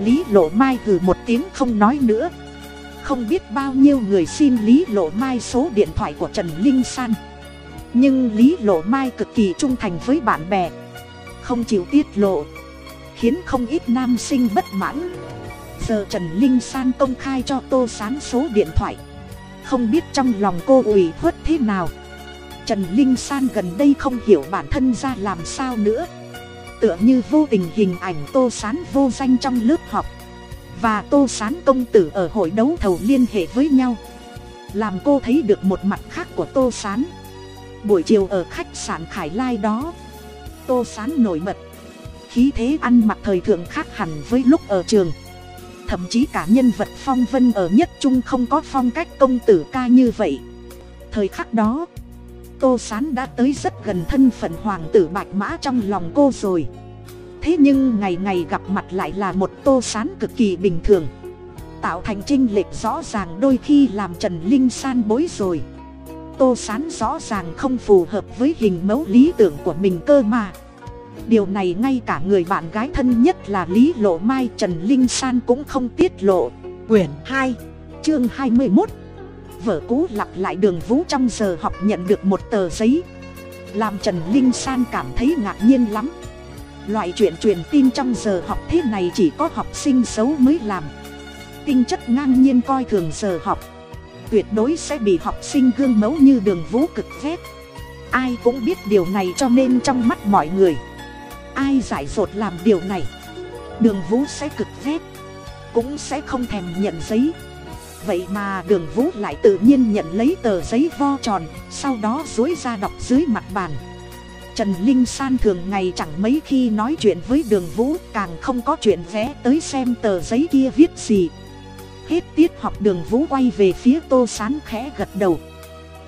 Lý lộ mai gừ một tiếng không nói nữa. Không biết bao nhiêu người xin lý lộ mai số điện thoại của trần linh san. Nhưng lý lộ mai cực kỳ trung thành với bạn bè không chịu tiết lộ, khiến không ít nam sinh bất mãn. Giờ trần linh san công khai cho tô sán số điện thoại. Không biết trong lòng cô ủy khuất thế nào. Trần linh san gần đây không hiểu bản thân ra làm sao nữa. Tựa như vô tình hình ảnh tô sán vô danh trong lớp học. Và tô sán công tử ở hội đấu thầu liên hệ với nhau. Làm cô thấy được một mặt khác của tô sán. Buổi chiều ở khách sạn khải lai đó tô sán nổi bật. Khí thế ăn mặc thời thượng khác hẳn với lúc ở trường. Thậm chí cả nhân vật phong vân ở nhất trung không có phong cách công tử ca như vậy. Thời khắc đó, tô sán đã tới rất gần thân phận hoàng tử bạch mã trong lòng cô rồi. Thế nhưng ngày ngày gặp mặt lại là một tô sán cực kỳ bình thường. Tạo thành trinh lệch rõ ràng đôi khi làm trần linh san bối rồi tô sán rõ ràng không phù hợp với hình mẫu lý tưởng của mình cơ mà. Điều này ngay cả người bạn gái thân nhất là lý lộ mai trần linh san cũng không tiết lộ. Quyển hai, chương hai mươi một vở cũ lặp lại đường vũ trong giờ học nhận được một tờ giấy. Làm trần linh san cảm thấy ngạc nhiên lắm. Loại chuyện truyền tin trong giờ học thế này chỉ có học sinh xấu mới làm. Tinh chất ngang nhiên coi thường giờ học tuyệt đối sẽ bị học sinh gương mẫu như đường vũ cực phép ai cũng biết điều này cho nên trong mắt mọi người, ai giải dột làm điều này, đường vũ sẽ cực phép cũng sẽ không thèm nhận giấy. Vậy mà đường vũ lại tự nhiên nhận lấy tờ giấy vo tròn, sau đó dối ra đọc dưới mặt bàn. Trần linh san thường ngày chẳng mấy khi nói chuyện với đường vũ, càng không có chuyện vé tới xem tờ giấy kia viết gì hết tiết học đường vũ quay về phía tô sán khẽ gật đầu.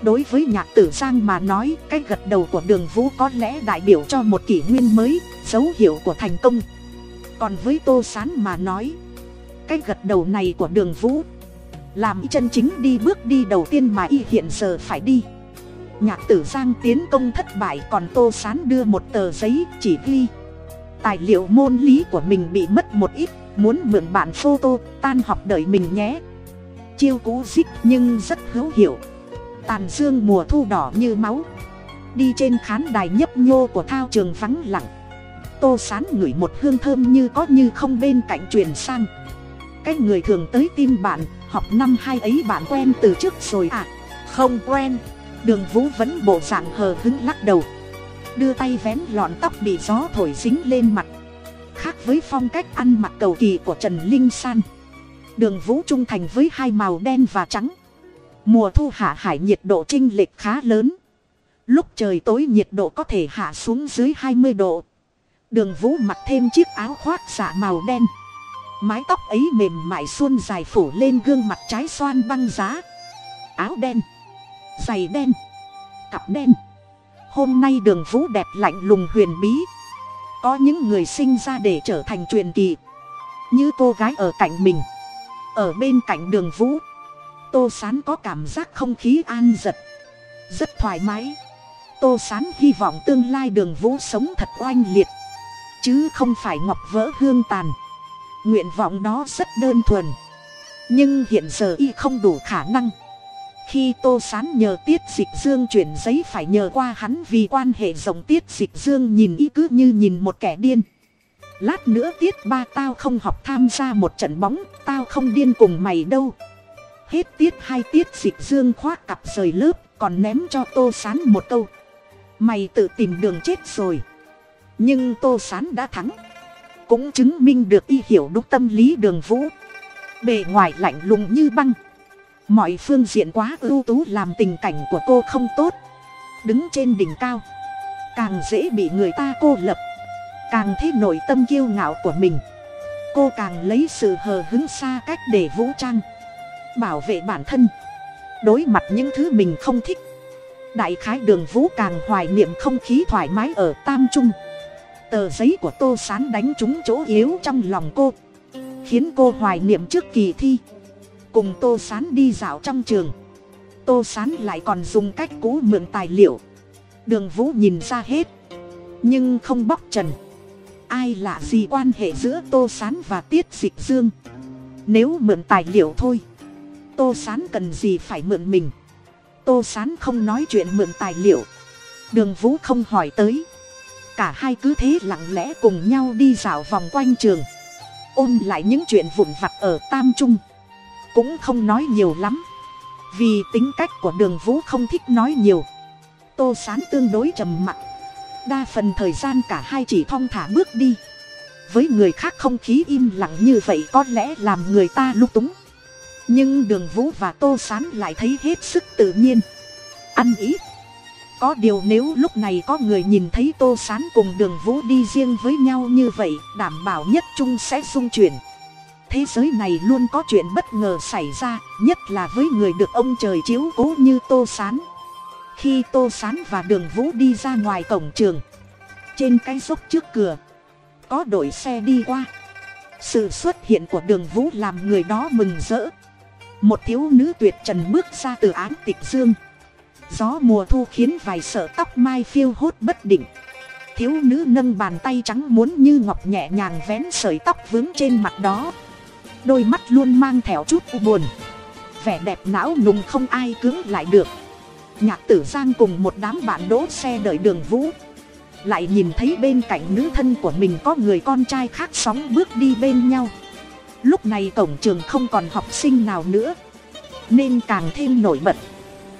Đối với nhạc tử giang mà nói, cái gật đầu của đường vũ có lẽ đại biểu cho một kỷ nguyên mới, dấu hiệu của thành công. Còn với tô sán mà nói, cái gật đầu này của đường vũ làm chân chính đi bước đi đầu tiên mà y hiện giờ phải đi. Nhạc tử giang tiến công thất bại còn tô sán đưa một tờ giấy chỉ ghi. Tài liệu môn lý của mình bị mất một ít muốn mượn bản photo, tan học đợi mình nhé. Chiêu cú dích nhưng rất hữu hiệu. Tàn dương mùa thu đỏ như máu. Đi trên khán đài nhấp nhô của thao trường vắng lặng. Tô sán ngửi một hương thơm như có như không bên cạnh truyền sang. Cái người thường tới tim bạn, học năm hai ấy bạn quen từ trước rồi à? Không quen. Đường vũ vẫn bộ dạng hờ hứng lắc đầu. Đưa tay vén lọn tóc bị gió thổi dính lên mặt khác với phong cách ăn mặc cầu kỳ của trần linh san. Đường vũ trung thành với hai màu đen và trắng. Mùa thu hạ hải nhiệt độ trinh lệch khá lớn. Lúc trời tối nhiệt độ có thể hạ xuống dưới hai mươi độ. Đường vũ mặc thêm chiếc áo khoác xả màu đen. Mái tóc ấy mềm mại xuôn dài phủ lên gương mặt trái xoan băng giá. Áo đen. Giày đen. Cặp đen. Hôm nay đường vũ đẹp lạnh lùng huyền bí có những người sinh ra để trở thành truyền kỳ. Như cô gái ở cạnh mình. Ở bên cạnh đường vũ. Tô sán có cảm giác không khí an giật. Rất thoải mái. Tô sán hy vọng tương lai đường vũ sống thật oanh liệt. Chứ không phải ngọc vỡ hương tàn. Nguyện vọng đó rất đơn thuần. Nhưng hiện giờ y không đủ khả năng khi tô sán nhờ tiết dịch dương chuyển giấy phải nhờ qua hắn vì quan hệ rộng, tiết dịch dương nhìn y cứ như nhìn một kẻ điên. Lát nữa tiết ba tao không học tham gia một trận bóng, tao không điên cùng mày đâu. Hết tiết hai, tiết dịch dương khoác cặp rời lớp, còn ném cho tô sán một câu. Mày tự tìm đường chết rồi. Nhưng tô sán đã thắng. Cũng chứng minh được y hiểu đúng tâm lý đường vũ. Bề ngoài lạnh lùng như băng mọi phương diện quá ưu tú làm tình cảnh của cô không tốt. Đứng trên đỉnh cao. Càng dễ bị người ta cô lập. Càng thấy nội tâm kiêu ngạo của mình. Cô càng lấy sự hờ hứng xa cách để vũ trang. Bảo vệ bản thân. Đối mặt những thứ mình không thích. Đại khái đường vũ càng hoài niệm không khí thoải mái ở tam trung. Tờ giấy của tô sán đánh trúng chỗ yếu trong lòng cô. Khiến cô hoài niệm trước kỳ thi cùng tô sán đi dạo trong trường. Tô sán lại còn dùng cách cũ mượn tài liệu. Đường vũ nhìn ra hết. Nhưng không bóc trần. Ai lạ gì quan hệ giữa tô sán và tiết dịch dương? Nếu mượn tài liệu thôi, tô sán cần gì phải mượn mình? Tô sán không nói chuyện mượn tài liệu. Đường vũ không hỏi tới. Cả hai cứ thế lặng lẽ cùng nhau đi dạo vòng quanh trường. Ôm lại những chuyện vụn vặt ở tam trung cũng không nói nhiều lắm. Vì tính cách của đường vũ không thích nói nhiều. Tô sán tương đối trầm mặc. Đa phần thời gian cả hai chỉ thong thả bước đi. Với người khác không khí im lặng như vậy có lẽ làm người ta lung túng. Nhưng đường vũ và tô sán lại thấy hết sức tự nhiên. Ăn ý. Có điều nếu lúc này có người nhìn thấy tô sán cùng đường vũ đi riêng với nhau như vậy, đảm bảo nhất trung sẽ xung chuyển thế giới này luôn có chuyện bất ngờ xảy ra, nhất là với người được ông trời chiếu cố như tô sán. Khi tô sán và đường vũ đi ra ngoài cổng trường, trên cái dốc trước cửa, có đội xe đi qua. Sự xuất hiện của đường vũ làm người đó mừng rỡ. Một thiếu nữ tuyệt trần bước ra từ án tịch dương. Gió mùa thu khiến vài sợ tóc mai phiêu hốt bất định. Thiếu nữ nâng bàn tay trắng muốn như ngọc nhẹ nhàng vén sợi tóc vướng trên mặt đó đôi mắt luôn mang theo chút u buồn. Vẻ đẹp não nùng không ai cưỡng lại được. Nhạc tử giang cùng một đám bạn đỗ xe đợi đường vũ. Lại nhìn thấy bên cạnh nữ thân của mình có người con trai khác sóng bước đi bên nhau. Lúc này cổng trường không còn học sinh nào nữa, nên càng thêm nổi bật.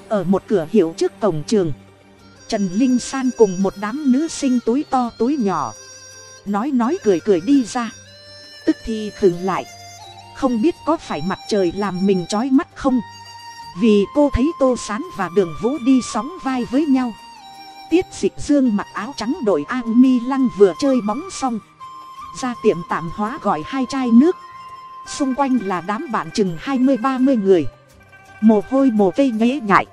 Ở một cửa hiệu trước cổng trường, trần linh san cùng một đám nữ sinh túi to túi nhỏ, nói nói cười cười đi ra. Tức thì khừng lại không biết có phải mặt trời làm mình trói mắt không. Vì cô thấy tô sán và đường vũ đi sóng vai với nhau. Tiết dịch dương mặc áo trắng đội an mi lăng vừa chơi bóng xong. Ra tiệm tạm hóa gọi hai chai nước. Xung quanh là đám bạn chừng hai mươi, ba mươi người. Mồ hôi mồ cây nhễ nhại.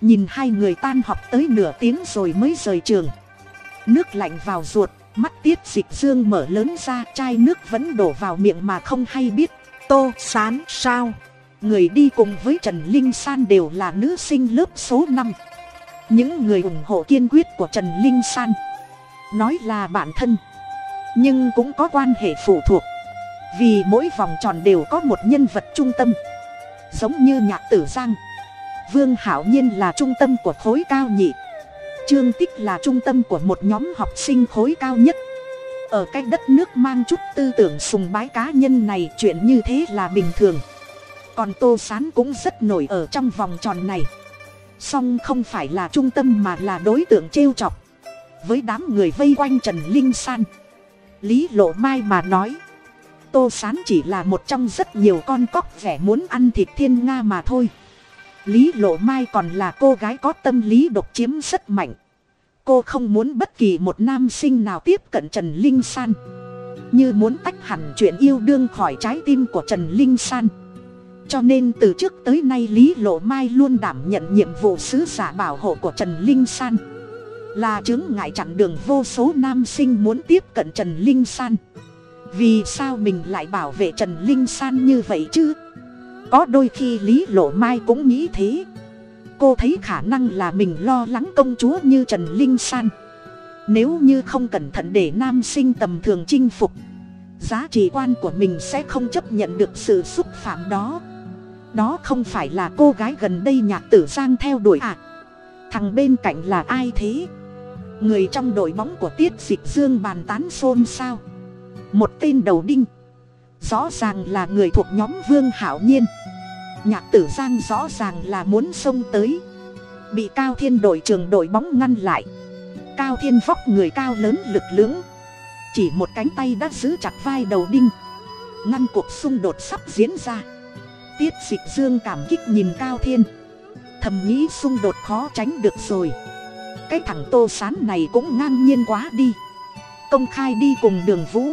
Nhìn hai người tan học tới nửa tiếng rồi mới rời trường. Nước lạnh vào ruột, mắt tiết dịch dương mở lớn ra, chai nước vẫn đổ vào miệng mà không hay biết tô sán sao. Người đi cùng với trần linh san đều là nữ sinh lớp số năm. Những người ủng hộ kiên quyết của trần linh san. Nói là bạn thân. Nhưng cũng có quan hệ phụ thuộc. Vì mỗi vòng tròn đều có một nhân vật trung tâm. Giống như nhạc tử giang. Vương hảo nhiên là trung tâm của khối cao nhị. Trương tích là trung tâm của một nhóm học sinh khối cao nhất ở cái đất nước mang chút tư tưởng sùng bái cá nhân này, chuyện như thế là bình thường. Còn tô s á n cũng rất nổi ở trong vòng tròn này. Song không phải là trung tâm mà là đối tượng trêu chọc. Với đám người vây quanh trần linh san, lý lộ mai mà nói, tô s á n chỉ là một trong rất nhiều con cóc vẻ muốn ăn thịt thiên nga mà thôi. Lý lộ mai còn là cô gái có tâm lý độc chiếm rất mạnh cô không muốn bất kỳ một nam sinh nào tiếp cận trần linh san. Như muốn tách hẳn chuyện yêu đương khỏi trái tim của trần linh san. Cho nên từ trước tới nay lý lộ mai luôn đảm nhận nhiệm vụ sứ giả bảo hộ của trần linh san. Là chứng ngại chặn đường vô số nam sinh muốn tiếp cận trần linh san. Vì sao mình lại bảo vệ trần linh san như vậy chứ? Có đôi khi lý lộ mai cũng nghĩ thế cô thấy khả năng là mình lo lắng công chúa như trần linh san. Nếu như không cẩn thận để nam sinh tầm thường chinh phục, giá trị quan của mình sẽ không chấp nhận được sự xúc phạm đó. Đó không phải là cô gái gần đây nhạc tử giang theo đuổi à? Thằng bên cạnh là ai thế? Người trong đội bóng của tiết dịch dương bàn tán xôn xao. Một tên đầu đinh. Rõ ràng là người thuộc nhóm vương hảo nhiên nhạc tử giang rõ ràng là muốn xông tới. Bị cao thiên đội trường đội bóng ngăn lại. Cao thiên vóc người cao lớn lực lưỡng. Chỉ một cánh tay đã giữ chặt vai đầu đinh. Ngăn cuộc xung đột sắp diễn ra. Tiết dịch dương cảm kích nhìn cao thiên. Thầm nghĩ xung đột khó tránh được rồi. Cái thằng tô sán này cũng ngang nhiên quá đi. Công khai đi cùng đường vũ.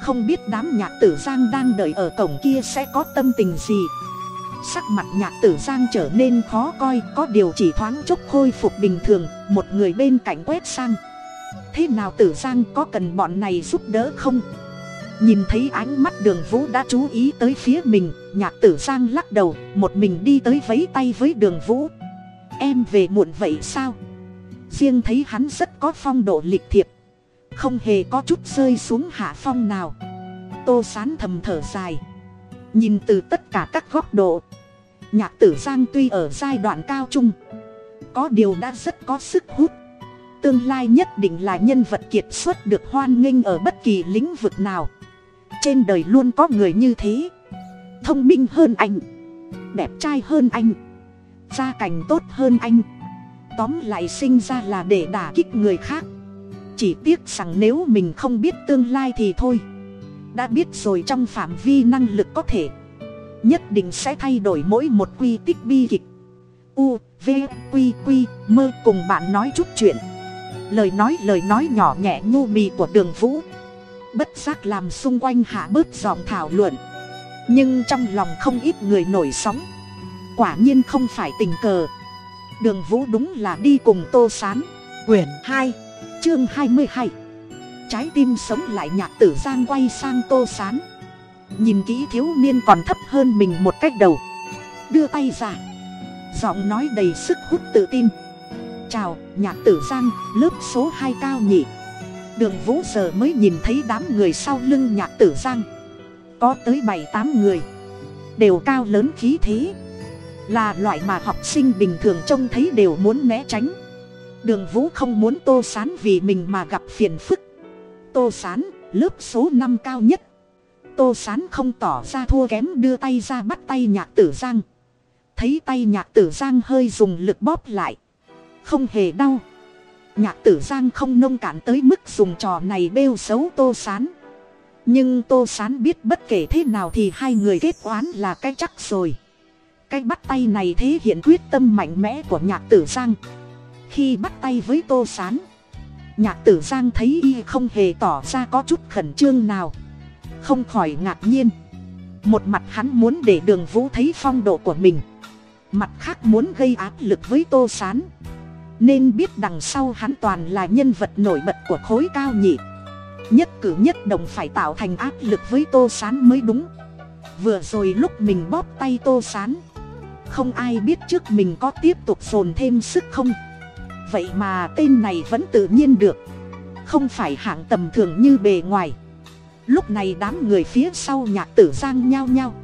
Không biết đám nhạc tử giang đang đợi ở cổng kia sẽ có tâm tình gì sắc mặt nhạc tử giang trở nên khó coi, có điều chỉ thoáng chốc khôi phục bình thường, một người bên cạnh quét sang. Thế nào tử giang, có cần bọn này giúp đỡ không? Nhìn thấy ánh mắt đường vũ đã chú ý tới phía mình, nhạc tử giang lắc đầu, một mình đi tới vấy tay với đường vũ. Em về muộn vậy sao? Riêng thấy hắn rất có phong độ lịch thiệp. Không hề có chút rơi xuống hạ phong nào. Tô sán thầm thở dài nhìn từ tất cả các góc độ, nhạc tử giang tuy ở giai đoạn cao trung, có điều đã rất có sức hút. Tương lai nhất định là nhân vật kiệt xuất được hoan nghênh ở bất kỳ lĩnh vực nào. Trên đời luôn có người như thế. Thông minh hơn anh, đẹp trai hơn anh, gia cảnh tốt hơn anh. Tóm lại sinh ra là để đả kích người khác. Chỉ tiếc rằng nếu mình không biết tương lai thì thôi đã biết rồi trong phạm vi năng lực có thể, nhất định sẽ thay đổi mỗi một quy tích bi kịch. U, v, q q, mơ cùng bạn nói chút chuyện. Lời nói lời nói nhỏ nhẹ nhu mì của đường vũ. Bất giác làm xung quanh hạ bớt giọng thảo luận. Nhưng trong lòng không ít người nổi sóng. Quả nhiên không phải tình cờ. Đường vũ đúng là đi cùng tô sán. Quyển hai, chương hai mươi hai trái tim sống lại nhạc tử giang quay sang tô sán. Nhìn kỹ thiếu niên còn thấp hơn mình một cách đầu. Đưa tay ra. Giọng nói đầy sức hút tự tin. Chào, nhạc tử giang lớp số hai cao nhỉ đường vũ giờ mới nhìn thấy đám người sau lưng nhạc tử giang có tới bảy tám người. Đều cao lớn khí thế. Là loại mà học sinh bình thường trông thấy đều muốn né tránh. Đường vũ không muốn tô sán vì mình mà gặp phiền phức tô sán, lớp số năm cao nhất. Tô sán không tỏ ra thua kém đưa tay ra bắt tay nhạc tử giang. Thấy tay nhạc tử giang hơi dùng lực bóp lại. Không hề đau. Nhạc tử giang không nông cạn tới mức dùng trò này bêu xấu tô sán. Nhưng tô sán biết bất kể thế nào thì hai người kết oán là cái chắc rồi. Cái bắt tay này thể hiện quyết tâm mạnh mẽ của nhạc tử giang. Khi bắt tay với tô sán nhạc tử giang thấy y không hề tỏ ra có chút khẩn trương nào. Không khỏi ngạc nhiên. Một mặt hắn muốn để đường vũ thấy phong độ của mình. Mặt khác muốn gây áp lực với tô sán. Nên biết đằng sau hắn toàn là nhân vật nổi bật của khối cao nhị. Nhất cử nhất động phải tạo thành áp lực với tô sán mới đúng. Vừa rồi lúc mình bóp tay tô sán, không ai biết trước mình có tiếp tục dồn thêm sức không vậy mà tên này vẫn tự nhiên được. Không phải hạng tầm thường như bề ngoài. Lúc này đám người phía sau nhạc tử giang nhao nhao.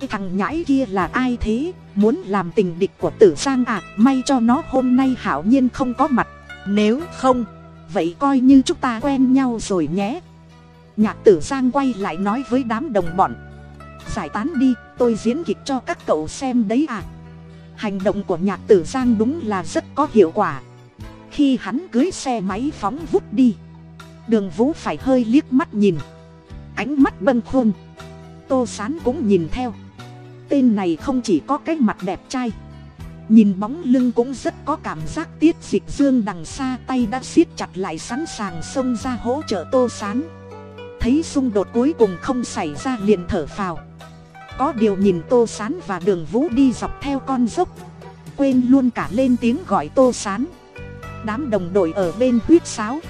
Cái thằng nhãi kia là ai thế? Muốn làm tình địch của tử giang à? May cho nó hôm nay hảo nhiên không có mặt. Nếu không, vậy coi như chúng ta quen nhau rồi nhé. Nhạc tử giang quay lại nói với đám đồng bọn. Giải tán đi, tôi diễn kịch cho các cậu xem đấy à. Hành động của nhạc tử giang đúng là rất có hiệu quả khi hắn cưới xe máy phóng vút đi, đường vũ phải hơi liếc mắt nhìn. Ánh mắt bâng khuôn tô sán cũng nhìn theo. Tên này không chỉ có cái mặt đẹp trai, nhìn bóng lưng cũng rất có cảm giác tiết dịch dương đằng xa tay đã siết chặt lại sẵn sàng xông ra hỗ trợ tô sán. Thấy xung đột cuối cùng không xảy ra liền thở phào. Có điều nhìn tô sán và đường vũ đi dọc theo con dốc, quên luôn cả lên tiếng gọi tô sán đám đồng đội ở bên huyết sáo.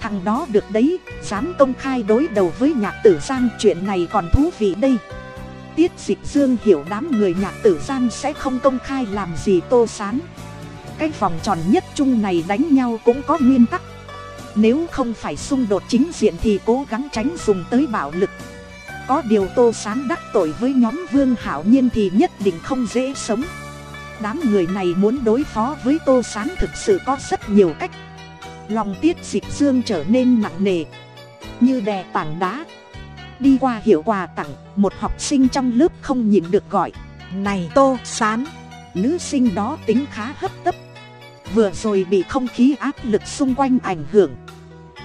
Thằng đó được đấy, dám công khai đối đầu với nhạc tử giang, chuyện này còn thú vị đây. Tiết dịch dương hiểu đám người nhạc tử giang sẽ không công khai làm gì tô sán. Cái vòng tròn nhất chung này đánh nhau cũng có nguyên tắc. Nếu không phải xung đột chính diện thì cố gắng tránh dùng tới bạo lực. Có điều tô sán đắc tội với nhóm vương hảo nhiên thì nhất định không dễ sống đám người này muốn đối phó với tô sán thực sự có rất nhiều cách. Lòng tiết dịch dương trở nên nặng nề. Như đè tảng đá. Đi qua hiệu quà tặng, một học sinh trong lớp không nhìn được gọi, này tô sán, nữ sinh đó tính khá hấp tấp. Vừa rồi bị không khí áp lực xung quanh ảnh hưởng.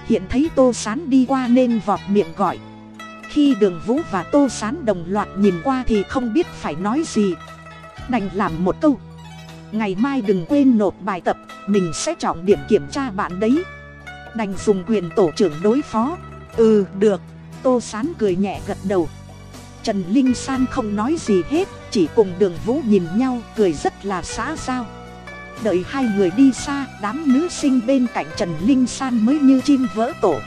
Hiện thấy tô sán đi qua nên vọt miệng gọi. Khi đường vũ và tô sán đồng loạt nhìn qua thì không biết phải nói gì. Đành làm một câu ngày mai đừng quên nộp bài tập, mình sẽ trọng điểm kiểm tra bạn đấy. Đành dùng quyền tổ trưởng đối phó. Ừ được. Tô sán cười nhẹ gật đầu. Trần linh san không nói gì hết, chỉ cùng đường vũ nhìn nhau, cười rất là xã giao đợi hai người đi xa, đám nữ sinh bên cạnh trần linh san mới như chim vỡ tổ.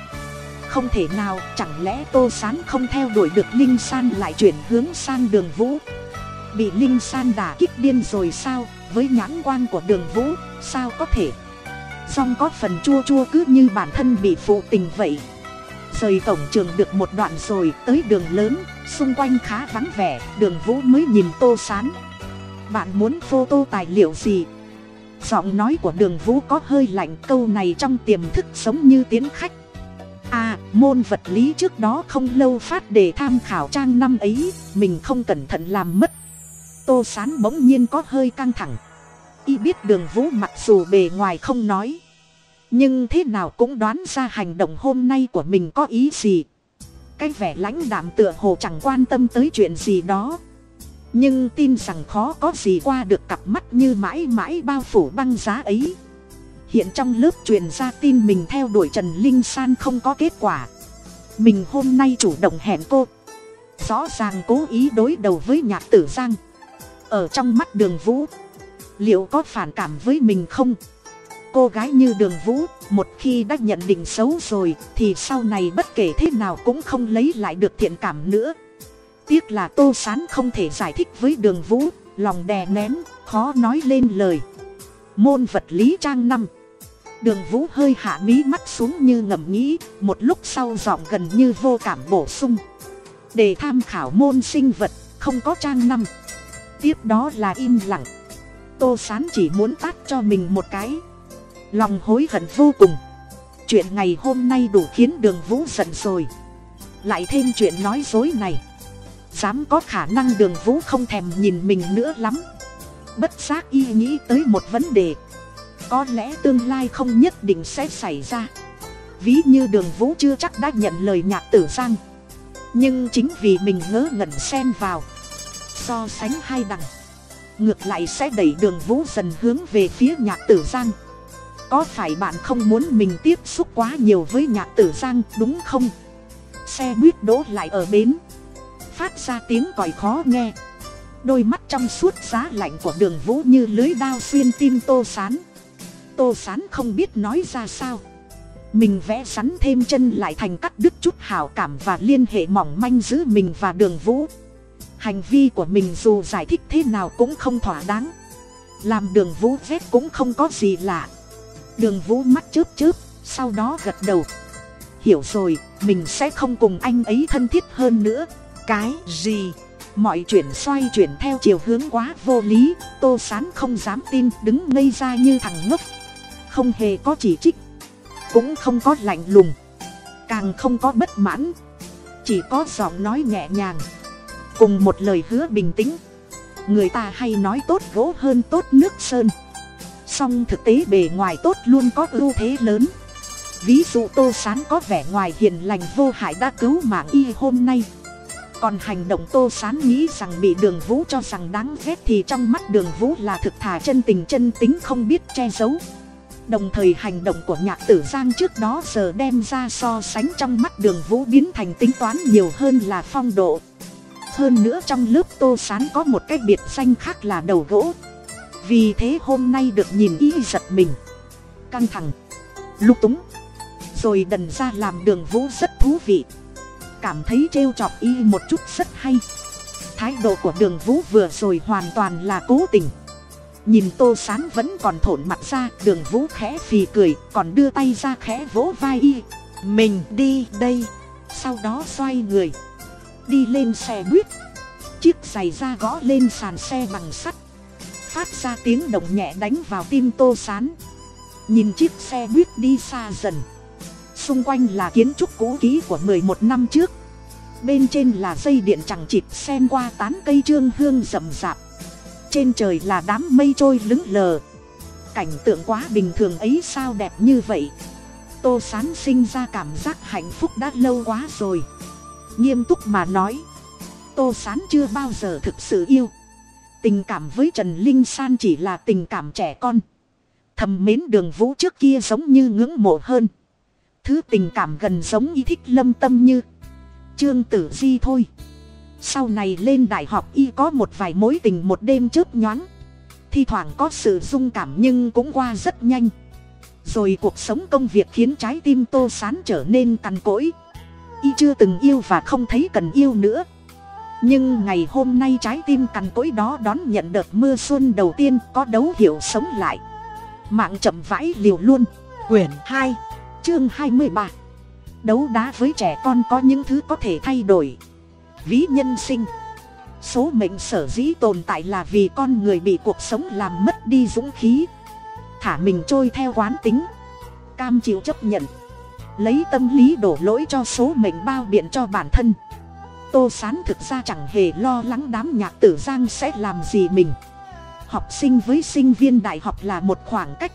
Không thể nào, chẳng lẽ tô sán không theo đuổi được linh san lại chuyển hướng sang đường vũ? Bị linh san đả kích điên rồi sao? Với nhãn quan của đường vũ, sao có thể? Song có phần chua chua cứ như bản thân bị phụ tình vậy. Rời cổng trường được một đoạn rồi, tới đường lớn, xung quanh khá vắng vẻ, đường vũ mới nhìn tô sán. Bạn muốn photo tài liệu gì? Giọng nói của đường vũ có hơi lạnh, câu này trong tiềm thức giống như tiến khách. À môn vật lý trước đó không lâu phát để tham khảo trang năm ấy, mình không cẩn thận làm mất tô sán bỗng nhiên có hơi căng thẳng. Y biết đường vũ mặc dù bề ngoài không nói, nhưng thế nào cũng đoán ra hành động hôm nay của mình có ý gì. Cái vẻ lãnh đạm tựa hồ chẳng quan tâm tới chuyện gì đó, nhưng tin rằng khó có gì qua được cặp mắt như mãi mãi bao phủ băng giá ấy. Hiện trong lớp truyền ra tin mình theo đuổi trần linh san không có kết quả. Mình hôm nay chủ động hẹn cô. Rõ ràng cố ý đối đầu với nhạc tử giang ở trong mắt đường vũ. Liệu có phản cảm với mình không? Cô gái như đường vũ, một khi đã nhận định xấu rồi, thì sau này bất kể thế nào cũng không lấy lại được thiện cảm nữa. Tiếc là tô sán không thể giải thích với đường vũ, lòng đè nén, khó nói lên lời. Môn vật lý trang năm. Đường vũ hơi hạ mí mắt xuống như ngầm nghĩ, một lúc sau giọng gần như vô cảm bổ sung. Để tham khảo môn sinh vật, không có trang năm tiếp đó là im lặng. Tô sán chỉ muốn tát cho mình một cái. Lòng hối hận vô cùng. Chuyện ngày hôm nay đủ khiến đường vũ giận rồi. Lại thêm chuyện nói dối này. Dám có khả năng đường vũ không thèm nhìn mình nữa lắm. Bất giác y nghĩ tới một vấn đề. Có lẽ tương lai không nhất định sẽ xảy ra. Ví như đường vũ chưa chắc đã nhận lời nhạc tử giang. Nhưng chính vì mình ngớ ngẩn xen vào so sánh hai đằng. Ngược lại sẽ đẩy đường vũ dần hướng về phía nhạc tử giang. Có phải bạn không muốn mình tiếp xúc quá nhiều với nhạc tử giang, đúng không? Xe buýt đỗ lại ở bến. Phát ra tiếng còi khó nghe. Đôi mắt trong suốt giá lạnh của đường vũ như lưới đao xuyên tim tô sán. Tô sán không biết nói ra sao. Mình vẽ sắn thêm chân lại thành cắt đứt chút hào cảm và liên hệ mỏng manh giữa mình và đường vũ hành vi của mình dù giải thích thế nào cũng không thỏa đáng. Làm đường vũ ghét cũng không có gì lạ. Đường vũ mắt chớp chớp, sau đó gật đầu. Hiểu rồi, mình sẽ không cùng anh ấy thân thiết hơn nữa. Cái gì? Mọi chuyện xoay chuyển theo chiều hướng quá vô lý. Tô sán không dám tin, đứng ngây ra như thằng ngốc. Không hề có chỉ trích, cũng không có lạnh lùng. Càng không có bất mãn, chỉ có giọng nói nhẹ nhàng cùng một lời hứa bình tĩnh. Người ta hay nói tốt gỗ hơn tốt nước sơn. Song thực tế bề ngoài tốt luôn có ưu thế lớn. Ví dụ tô sán có vẻ ngoài hiền lành vô hại đã cứu mạng y hôm nay. Còn hành động tô sán nghĩ rằng bị đường vũ cho rằng đáng ghét thì trong mắt đường vũ là thực thà chân tình chân tính không biết che giấu. Đồng thời hành động của nhạc tử giang trước đó giờ đem ra so sánh trong mắt đường vũ biến thành tính toán nhiều hơn là phong độ hơn nữa trong lớp tô sán có một cái biệt danh khác là đầu gỗ. Vì thế hôm nay được nhìn y giật mình. Căng thẳng. Lung túng. Rồi đần ra làm đường vũ rất thú vị. Cảm thấy trêu chọc y một chút rất hay. Thái độ của đường vũ vừa rồi hoàn toàn là cố tình. Nhìn tô sán vẫn còn thổn mặt ra, đường vũ khẽ phì cười, còn đưa tay ra khẽ vỗ vai y. Mình đi đây. Sau đó xoay người đi lên xe buýt. Chiếc giày da gõ lên sàn xe bằng sắt. Phát ra tiếng động nhẹ đánh vào tim tô sán. Nhìn chiếc xe buýt đi xa dần. Xung quanh là kiến trúc cũ kỹ của mười một năm trước. Bên trên là dây điện chẳng chịt sen qua tán cây trương hương rậm rạp. Trên trời là đám mây trôi lững lờ. Cảnh tượng quá bình thường ấy sao đẹp như vậy? Tô sán sinh ra cảm giác hạnh phúc đã lâu quá rồi nghiêm túc mà nói. Tô sán chưa bao giờ thực sự yêu. Tình cảm với trần linh san chỉ là tình cảm trẻ con. Thầm mến đường vũ trước kia giống như ngưỡng mộ hơn. Thứ tình cảm gần giống y thích lâm tâm như trương tử di thôi. Sau này lên đại học y có một vài mối tình một đêm chớp nhoáng. Thi thoảng có sự dung cảm nhưng cũng qua rất nhanh. Rồi cuộc sống công việc khiến trái tim tô sán trở nên cằn cỗi y chưa từng yêu và không thấy cần yêu nữa. Nhưng ngày hôm nay trái tim cằn cỗi đó đón nhận đợt mưa xuân đầu tiên có đấu hiểu sống lại. Mạng chậm vãi liều luôn. Quyển hai, chương hai mươi ba. Đấu đá với trẻ con có những thứ có thể thay đổi. Ví nhân sinh. Số mệnh sở dĩ tồn tại là vì con người bị cuộc sống làm mất đi dũng khí. Thả mình trôi theo quán tính. Cam chịu chấp nhận lấy tâm lý đổ lỗi cho số mệnh bao biện cho bản thân. Tô sán thực ra chẳng hề lo lắng đám nhạc tử giang sẽ làm gì mình. Học sinh với sinh viên đại học là một khoảng cách.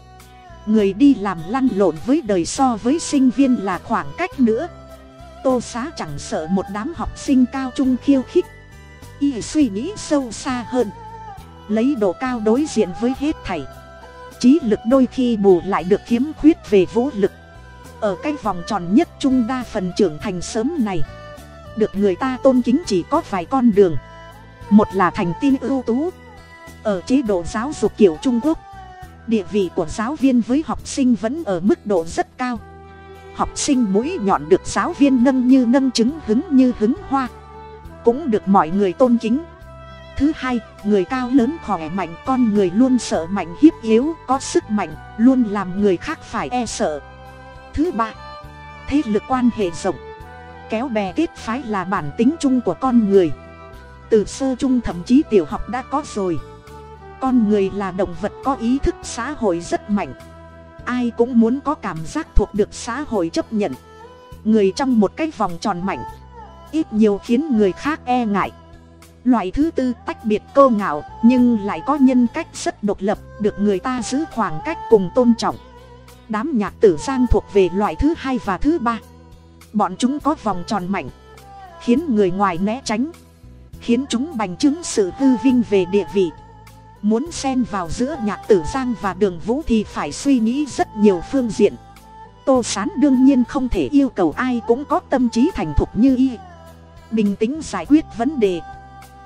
Người đi làm lăn lộn với đời so với sinh viên là khoảng cách nữa. Tô xá chẳng sợ một đám học sinh cao trung khiêu khích. Y suy nghĩ sâu xa hơn. Lấy độ cao đối diện với hết thảy. Trí lực đôi khi bù lại được khiếm khuyết về vũ lực ở cái vòng tròn nhất trung đa phần trưởng thành sớm này, được người ta tôn kính chỉ có vài con đường. Một là thành tin ưu tú. Ở chế độ giáo dục kiểu trung quốc, địa vị của giáo viên với học sinh vẫn ở mức độ rất cao. Học sinh mũi nhọn được giáo viên nâng như nâng trứng, hứng như hứng hoa, cũng được mọi người tôn kính. Thứ hai, người cao lớn khỏe mạnh, con người luôn sợ mạnh hiếp yếu, có sức mạnh, luôn làm người khác phải e sợ thứ ba. Thế lực quan hệ rộng. Kéo bè kết phái là bản tính chung của con người. Từ sơ chung thậm chí tiểu học đã có rồi. Con người là động vật có ý thức xã hội rất mạnh. Ai cũng muốn có cảm giác thuộc được xã hội chấp nhận. Người trong một cái vòng tròn mạnh. Ít nhiều khiến người khác e ngại. Loại thứ tư tách biệt cơ ngạo, nhưng lại có nhân cách rất độc lập, được người ta giữ khoảng cách cùng tôn trọng đám nhạc tử giang thuộc về loại thứ hai và thứ ba. Bọn chúng có vòng tròn mạnh, khiến người ngoài né tránh, khiến chúng bành trướng sự tư vinh về địa vị. Muốn xen vào giữa nhạc tử giang và đường vũ thì phải suy nghĩ rất nhiều phương diện. Tô sán đương nhiên không thể yêu cầu ai cũng có tâm trí thành thục như y. Bình tĩnh giải quyết vấn đề.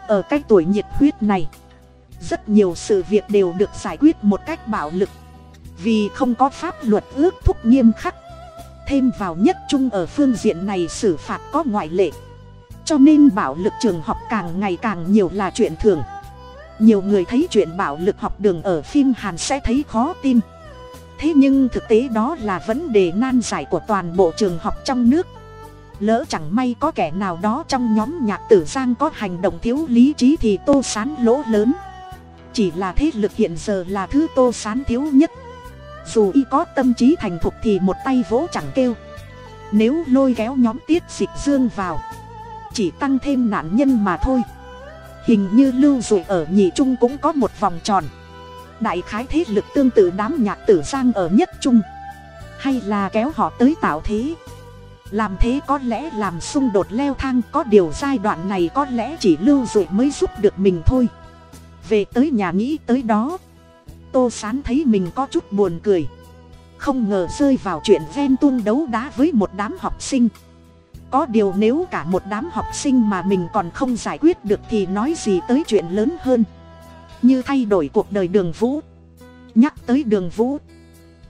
Ở cái tuổi nhiệt huyết này, rất nhiều sự việc đều được giải quyết một cách bạo lực vì không có pháp luật ước thúc nghiêm khắc. Thêm vào nhất trung ở phương diện này xử phạt có ngoại lệ. Cho nên bạo lực trường học càng ngày càng nhiều là chuyện thường. Nhiều người thấy chuyện bạo lực học đường ở phim hàn sẽ thấy khó tin. Thế nhưng thực tế đó là vấn đề nan giải của toàn bộ trường học trong nước. Lỡ chẳng may có kẻ nào đó trong nhóm nhạc tử giang có hành động thiếu lý trí thì tô sán lỗ lớn. Chỉ là thế lực hiện giờ là thứ tô sán thiếu nhất dù y có tâm trí thành thục thì một tay vỗ chẳng kêu. Nếu lôi kéo nhóm tiết dịch dương vào, chỉ tăng thêm nạn nhân mà thôi. Hình như lưu dụ ở nhị trung cũng có một vòng tròn. Đại khái thế lực tương tự đám nhạc tử giang ở nhất trung. Hay là kéo họ tới tạo thế. Làm thế có lẽ làm xung đột leo thang, có điều giai đoạn này có lẽ chỉ lưu dụ mới giúp được mình thôi. Về tới nhà nghĩ tới đó tô sán thấy mình có chút buồn cười. Không ngờ rơi vào chuyện ven tuông đấu đá với một đám học sinh. Có điều nếu cả một đám học sinh mà mình còn không giải quyết được thì nói gì tới chuyện lớn hơn. Như thay đổi cuộc đời đường vũ. Nhắc tới đường vũ,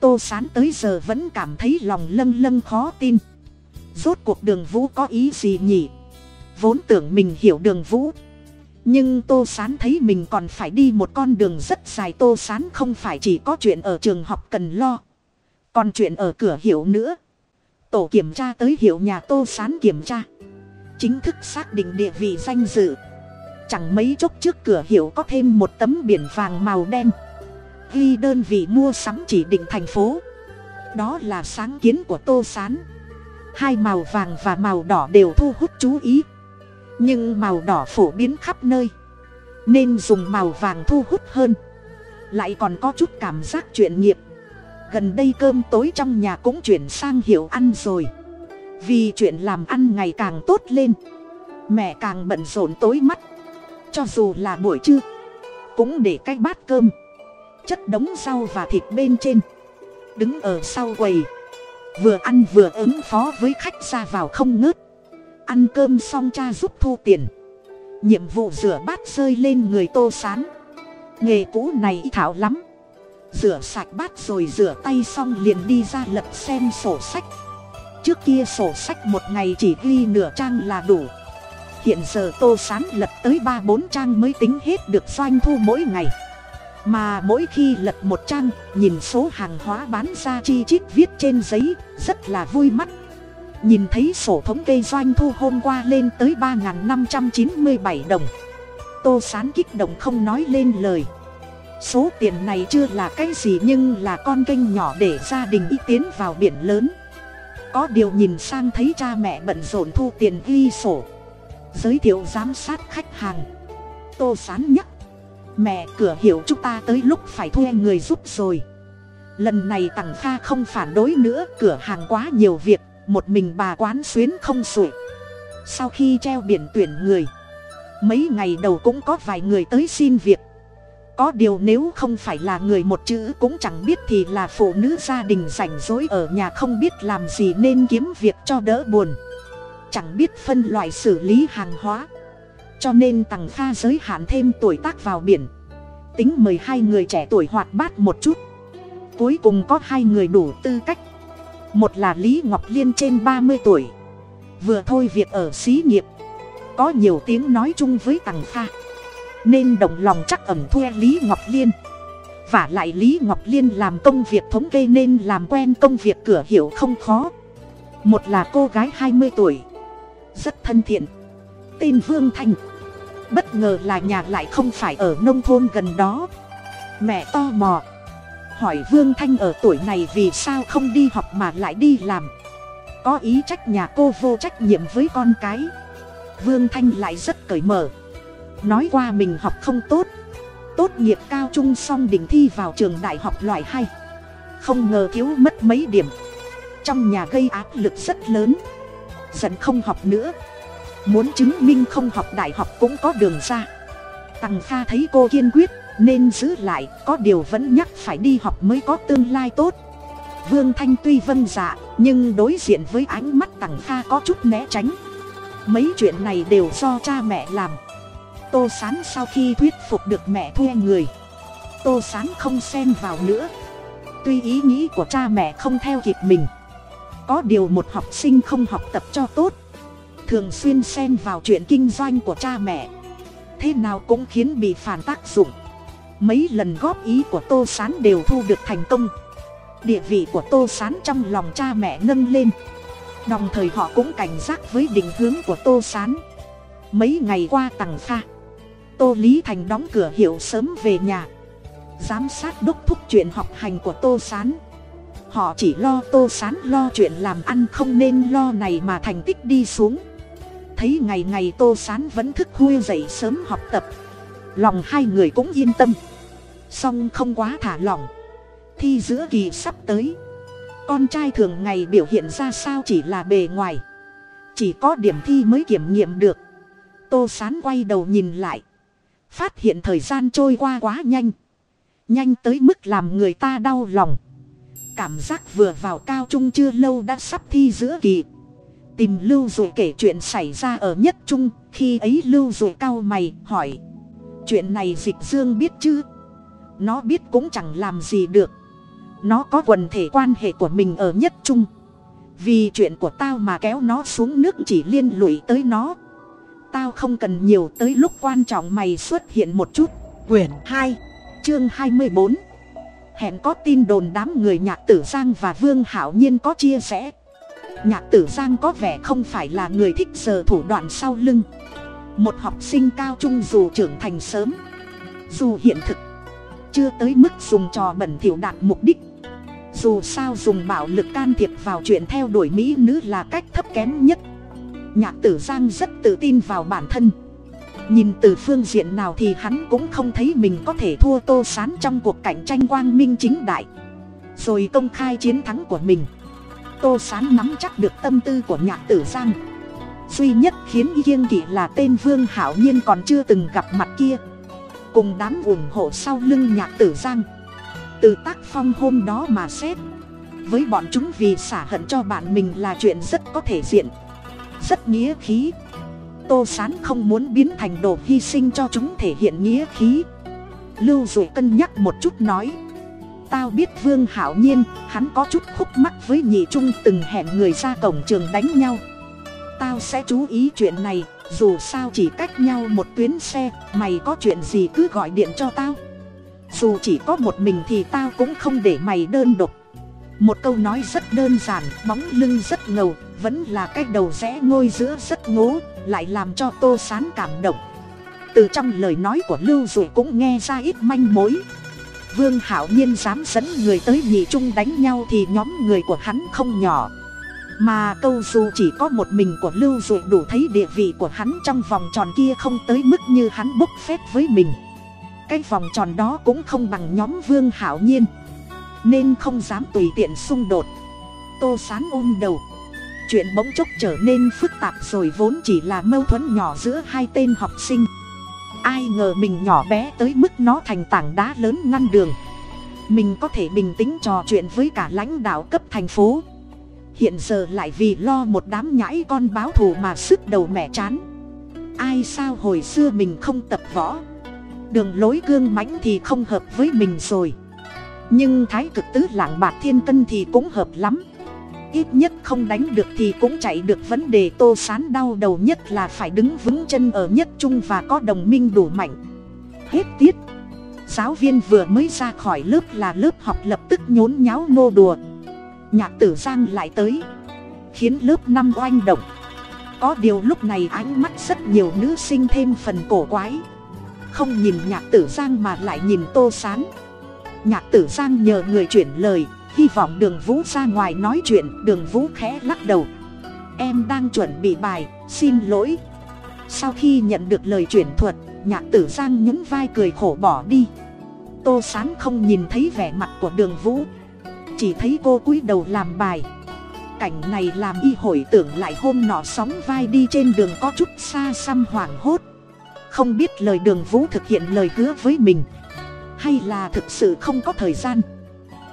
tô sán tới giờ vẫn cảm thấy lòng lâng lâng khó tin. Rốt cuộc đường vũ có ý gì nhỉ? Vốn tưởng mình hiểu đường vũ nhưng tô sán thấy mình còn phải đi một con đường rất dài. Tô sán không phải chỉ có chuyện ở trường học cần lo, còn chuyện ở cửa hiệu nữa. Tổ kiểm tra tới hiệu nhà tô sán kiểm tra, chính thức xác định địa vị danh dự. Chẳng mấy chốc trước cửa hiệu có thêm một tấm biển vàng màu đen. Ghi đơn vị mua sắm chỉ định thành phố. Đó là sáng kiến của tô sán. Hai màu vàng và màu đỏ đều thu hút chú ý nhưng màu đỏ phổ biến khắp nơi. Nên dùng màu vàng thu hút hơn. Lại còn có chút cảm giác chuyện nghiệp. Gần đây cơm tối trong nhà cũng chuyển sang hiểu ăn rồi. Vì chuyện làm ăn ngày càng tốt lên. Mẹ càng bận rộn tối mắt. Cho dù là buổi trưa, cũng để cái bát cơm. Chất đống rau và thịt bên trên. Đứng ở sau quầy. Vừa ăn vừa ứng phó với khách ra vào không ngớt ăn cơm xong cha giúp thu tiền. Nhiệm vụ rửa bát rơi lên người tô sán. Nghề cũ này thảo lắm. Rửa sạch bát rồi rửa tay xong liền đi ra lật xem sổ sách. Trước kia sổ sách một ngày chỉ ghi nửa trang là đủ. Hiện giờ tô sán lật tới ba bốn trang mới tính hết được doanh thu mỗi ngày. Mà mỗi khi lật một trang, nhìn số hàng hóa bán ra chi chít viết trên giấy, rất là vui mắt nhìn thấy sổ thống kê doanh thu hôm qua lên tới ba năm trăm chín mươi bảy đồng. Tô sán kích động không nói lên lời. Số tiền này chưa là cái gì nhưng là con kênh nhỏ để gia đình y tiến vào biển lớn. Có điều nhìn sang thấy cha mẹ bận rộn thu tiền ghi sổ. Giới thiệu giám sát khách hàng. Tô sán nhắc. Mẹ, cửa hiểu chúng ta tới lúc phải thuê người giúp rồi. Lần này tằng kha không phản đối nữa, cửa hàng quá nhiều việc một mình bà quán xuyến không sủi sau khi treo biển tuyển người, mấy ngày đầu cũng có vài người tới xin việc. Có điều nếu không phải là người một chữ cũng chẳng biết thì là phụ nữ gia đình rảnh rỗi ở nhà không biết làm gì nên kiếm việc cho đỡ buồn. Chẳng biết phân loại xử lý hàng hóa. Cho nên tằng pha giới hạn thêm tuổi tác vào biển. Tính mời hai người trẻ tuổi hoạt bát một chút. Cuối cùng có hai người đủ tư cách một là lý ngọc liên trên ba mươi tuổi. Vừa thôi việc ở xí nghiệp. Có nhiều tiếng nói chung với tằng pha nên đồng lòng chắc ẩm thuê lý ngọc liên. Và lại lý ngọc liên làm công việc thống kê nên làm quen công việc cửa hiệu không khó. Một là cô gái hai mươi tuổi. Rất thân thiện. Tên vương thanh bất ngờ là nhà lại không phải ở nông thôn gần đó. Mẹ to mò hỏi vương thanh ở tuổi này vì sao không đi học mà lại đi làm. Có ý trách nhà cô vô trách nhiệm với con cái. Vương thanh lại rất cởi mở. Nói qua mình học không tốt. Tốt nghiệp cao trung xong định thi vào trường đại học loại hay không ngờ thiếu mất mấy điểm. Trong nhà gây áp lực rất lớn. Dần không học nữa. Muốn chứng minh không học đại học cũng có đường ra. Tằng kha thấy cô kiên quyết nên giữ lại, có điều vẫn nhắc phải đi học mới có tương lai tốt. Vương thanh tuy vâng dạ nhưng đối diện với ánh mắt tằng kha có chút né tránh. Mấy chuyện này đều do cha mẹ làm. Tô sán sau khi thuyết phục được mẹ thuê người, tô sán không xen vào nữa. Tuy ý nghĩ của cha mẹ không theo kịp mình, có điều một học sinh không học tập cho tốt, thường xuyên xen vào chuyện kinh doanh của cha mẹ. Thế nào cũng khiến bị phản tác dụng mấy lần góp ý của tô s á n đều thu được thành công. Địa vị của tô s á n trong lòng cha mẹ nâng lên. Đồng thời họ cũng cảnh giác với định hướng của tô s á n mấy ngày qua tằng pha tô lý thành đóng cửa hiệu sớm về nhà. Giám sát đốc thúc chuyện học hành của tô s á n họ chỉ lo tô s á n lo chuyện làm ăn không nên lo này mà thành tích đi xuống. Thấy ngày ngày tô s á n vẫn thức khuya dậy sớm học tập, lòng hai người cũng yên tâm song không quá thả lỏng. Thi giữa kỳ sắp tới. Con trai thường ngày biểu hiện ra sao chỉ là bề ngoài. Chỉ có điểm thi mới kiểm nghiệm được. Tô sán quay đầu nhìn lại. Phát hiện thời gian trôi qua quá nhanh. Nhanh tới mức làm người ta đau lòng. Cảm giác vừa vào cao trung chưa lâu đã sắp thi giữa kỳ. Tìm lưu rồi kể chuyện xảy ra ở nhất trung, khi ấy lưu rồi cao mày, hỏi, chuyện này dịch dương biết chứ? Nó biết cũng chẳng làm gì được. Nó có quần thể quan hệ của mình ở nhất trung. Vì chuyện của tao mà kéo nó xuống nước chỉ liên lụy tới nó. Tao không cần nhiều tới lúc quan trọng mày xuất hiện một chút. Quyển hai, chương hai mươi bốn. Hẹn có tin đồn đám người nhạc tử giang và vương hảo nhiên có chia sẻ. Nhạc tử giang có vẻ không phải là người thích giờ thủ đoạn sau lưng. Một học sinh cao trung dù trưởng thành sớm, dù hiện thực chưa tới mức dùng trò bẩn thỉu đạt mục đích. Dù sao dùng bạo lực can thiệp vào chuyện theo đuổi mỹ nữ là cách thấp kém nhất. Nhạc tử giang rất tự tin vào bản thân. Nhìn từ phương diện nào thì hắn cũng không thấy mình có thể thua tô sán trong cuộc cạnh tranh quang minh chính đại. Rồi công khai chiến thắng của mình. Tô sán nắm chắc được tâm tư của nhạc tử giang. Duy nhất khiến kiêng kỵ là tên vương hảo nhiên còn chưa từng gặp mặt kia cùng đám ủng hộ sau lưng nhạc tử giang. Từ tác phong hôm đó mà xét, với bọn chúng vì xả hận cho bạn mình là chuyện rất có thể diện. Rất nghĩa khí. Tô sán không muốn biến thành đồ hy sinh cho chúng thể hiện nghĩa khí. Lưu dụ cân nhắc một chút nói, tao biết vương hảo nhiên, hắn có chút khúc mắc với nhị trung từng hẹn người ra cổng trường đánh nhau. Tao sẽ chú ý chuyện này dù sao chỉ cách nhau một tuyến xe, mày có chuyện gì cứ gọi điện cho tao. Dù chỉ có một mình thì tao cũng không để mày đơn độc. Một câu nói rất đơn giản, bóng lưng rất ngầu, vẫn là cái đầu rẽ ngôi giữa rất ngố, lại làm cho tô sán cảm động. Từ trong lời nói của lưu dụ cũng nghe ra ít manh mối. Vương hảo nhiên dám dẫn người tới nhị trung đánh nhau thì nhóm người của hắn không nhỏ mà câu dù chỉ có một mình của lưu dụ đủ thấy địa vị của hắn trong vòng tròn kia không tới mức như hắn bốc phép với mình. Cái vòng tròn đó cũng không bằng nhóm vương hảo nhiên, nên không dám tùy tiện xung đột. Tô sán ôm đầu. Chuyện bỗng chốc trở nên phức tạp rồi vốn chỉ là mâu thuẫn nhỏ giữa hai tên học sinh. Ai ngờ mình nhỏ bé tới mức nó thành tảng đá lớn ngăn đường. Mình có thể bình tĩnh trò chuyện với cả lãnh đạo cấp thành phố hiện giờ lại vì lo một đám nhãi con báo thù mà sức đầu mẹ chán. Ai sao hồi xưa mình không tập võ? Đường lối gương mãnh thì không hợp với mình rồi. Nhưng thái cực tứ lạng bạc thiên cân thì cũng hợp lắm. Ít nhất không đánh được thì cũng chạy được. Vấn đề tô sán đau đầu nhất là phải đứng vững chân ở nhất trung và có đồng minh đủ mạnh. Hết tiết. Giáo viên vừa mới ra khỏi lớp là lớp học lập tức nhốn nháo nô đùa nhạc tử giang lại tới. Khiến lớp năm oanh động. Có điều lúc này ánh mắt rất nhiều nữ sinh thêm phần cổ quái. Không nhìn nhạc tử giang mà lại nhìn tô sán. Nhạc tử giang nhờ người chuyển lời, hy vọng đường vũ ra ngoài nói chuyện, đường vũ khẽ lắc đầu. Em đang chuẩn bị bài, xin lỗi. Sau khi nhận được lời chuyển thuật, nhạc tử giang nhún vai cười khổ bỏ đi. Tô sán không nhìn thấy vẻ mặt của đường vũ chỉ thấy cô cúi đầu làm bài. Cảnh này làm y hồi tưởng lại hôm nọ sóng vai đi trên đường có chút xa xăm hoảng hốt. Không biết lời đường vũ thực hiện lời hứa với mình, hay là thực sự không có thời gian.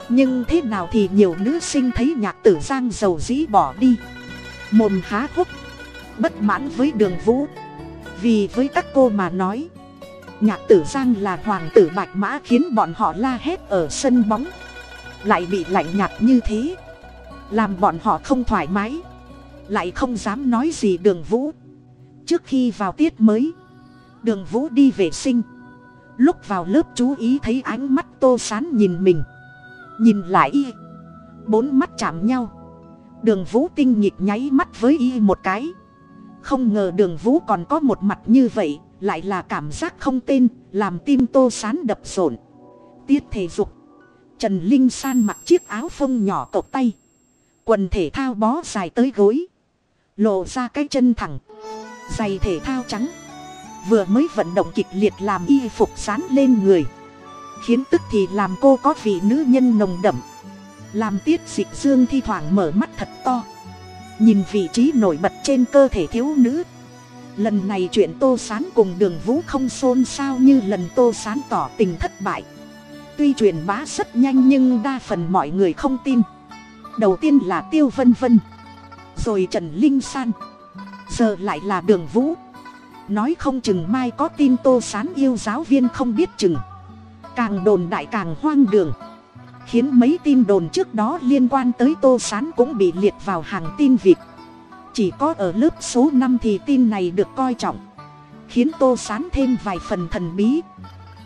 Nhưng thế nào thì nhiều nữ sinh thấy nhạc tử giang giàu dĩ bỏ đi. Mồm há hốc, bất mãn với đường vũ. Vì với các cô mà nói, nhạc tử giang là hoàng tử bạch mã khiến bọn họ la hét ở sân bóng lại bị lạnh nhạt như thế. Làm bọn họ không thoải mái. Lại không dám nói gì đường vũ. Trước khi vào tiết mới, đường vũ đi vệ sinh. Lúc vào lớp chú ý thấy ánh mắt tô sán nhìn mình. Nhìn lại y, bốn mắt chạm nhau. Đường vũ tinh nhịp nháy mắt với y một cái. Không ngờ đường vũ còn có một mặt như vậy, lại là cảm giác không tên, làm tim tô sán đập rộn. Tiết thể dục trần linh san mặc chiếc áo phông nhỏ cộc tay. Quần thể thao bó dài tới gối. Lộ ra cái chân thẳng. Giày thể thao trắng. Vừa mới vận động kịch liệt làm y phục sán lên người. Khiến tức thì làm cô có vị nữ nhân nồng đậm. Làm tiết dịch dương thi thoảng mở mắt thật to. Nhìn vị trí nổi bật trên cơ thể thiếu nữ. Lần này chuyện tô sán cùng đường vũ không xôn xao như lần tô sán tỏ tình thất bại tuy truyền bá rất nhanh nhưng đa phần mọi người không tin. Đầu tiên là tiêu vân vân, rồi trần linh san, giờ lại là đường vũ. Nói không chừng mai có tin tô sán yêu giáo viên không biết chừng. Càng đồn đại càng hoang đường. Khiến mấy tin đồn trước đó liên quan tới tô sán cũng bị liệt vào hàng tin vịt. Chỉ có ở lớp số năm thì tin này được coi trọng. Khiến tô sán thêm vài phần thần bí.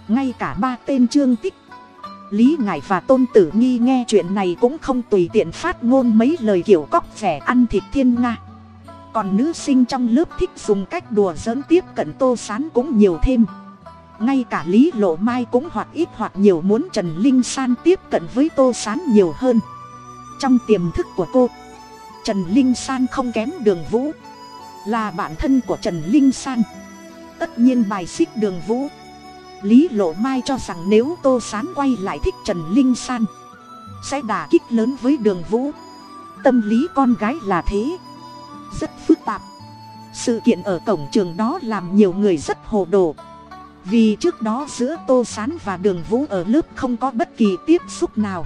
Ngay cả ba tên trương tích lý ngải và tôn tử nghi nghe chuyện này cũng không tùy tiện phát ngôn mấy lời kiểu cóc vẻ ăn thịt thiên nga. Còn nữ sinh trong lớp thích dùng cách đùa giỡn tiếp cận tô sán cũng nhiều thêm. Ngay cả lý lộ mai cũng hoặc ít hoặc nhiều muốn trần linh san tiếp cận với tô sán nhiều hơn. Trong tiềm thức của cô, trần linh san không kém đường vũ. Là bạn thân của trần linh san. Tất nhiên bài xích đường vũ lý lộ mai cho rằng nếu tô sán quay lại thích trần linh san, sẽ đả kích lớn với đường vũ. Tâm lý con gái là thế. Rất phức tạp. Sự kiện ở cổng trường đó làm nhiều người rất hồ đồ. Vì trước đó giữa tô s á n và đường vũ ở lớp không có bất kỳ tiếp xúc nào.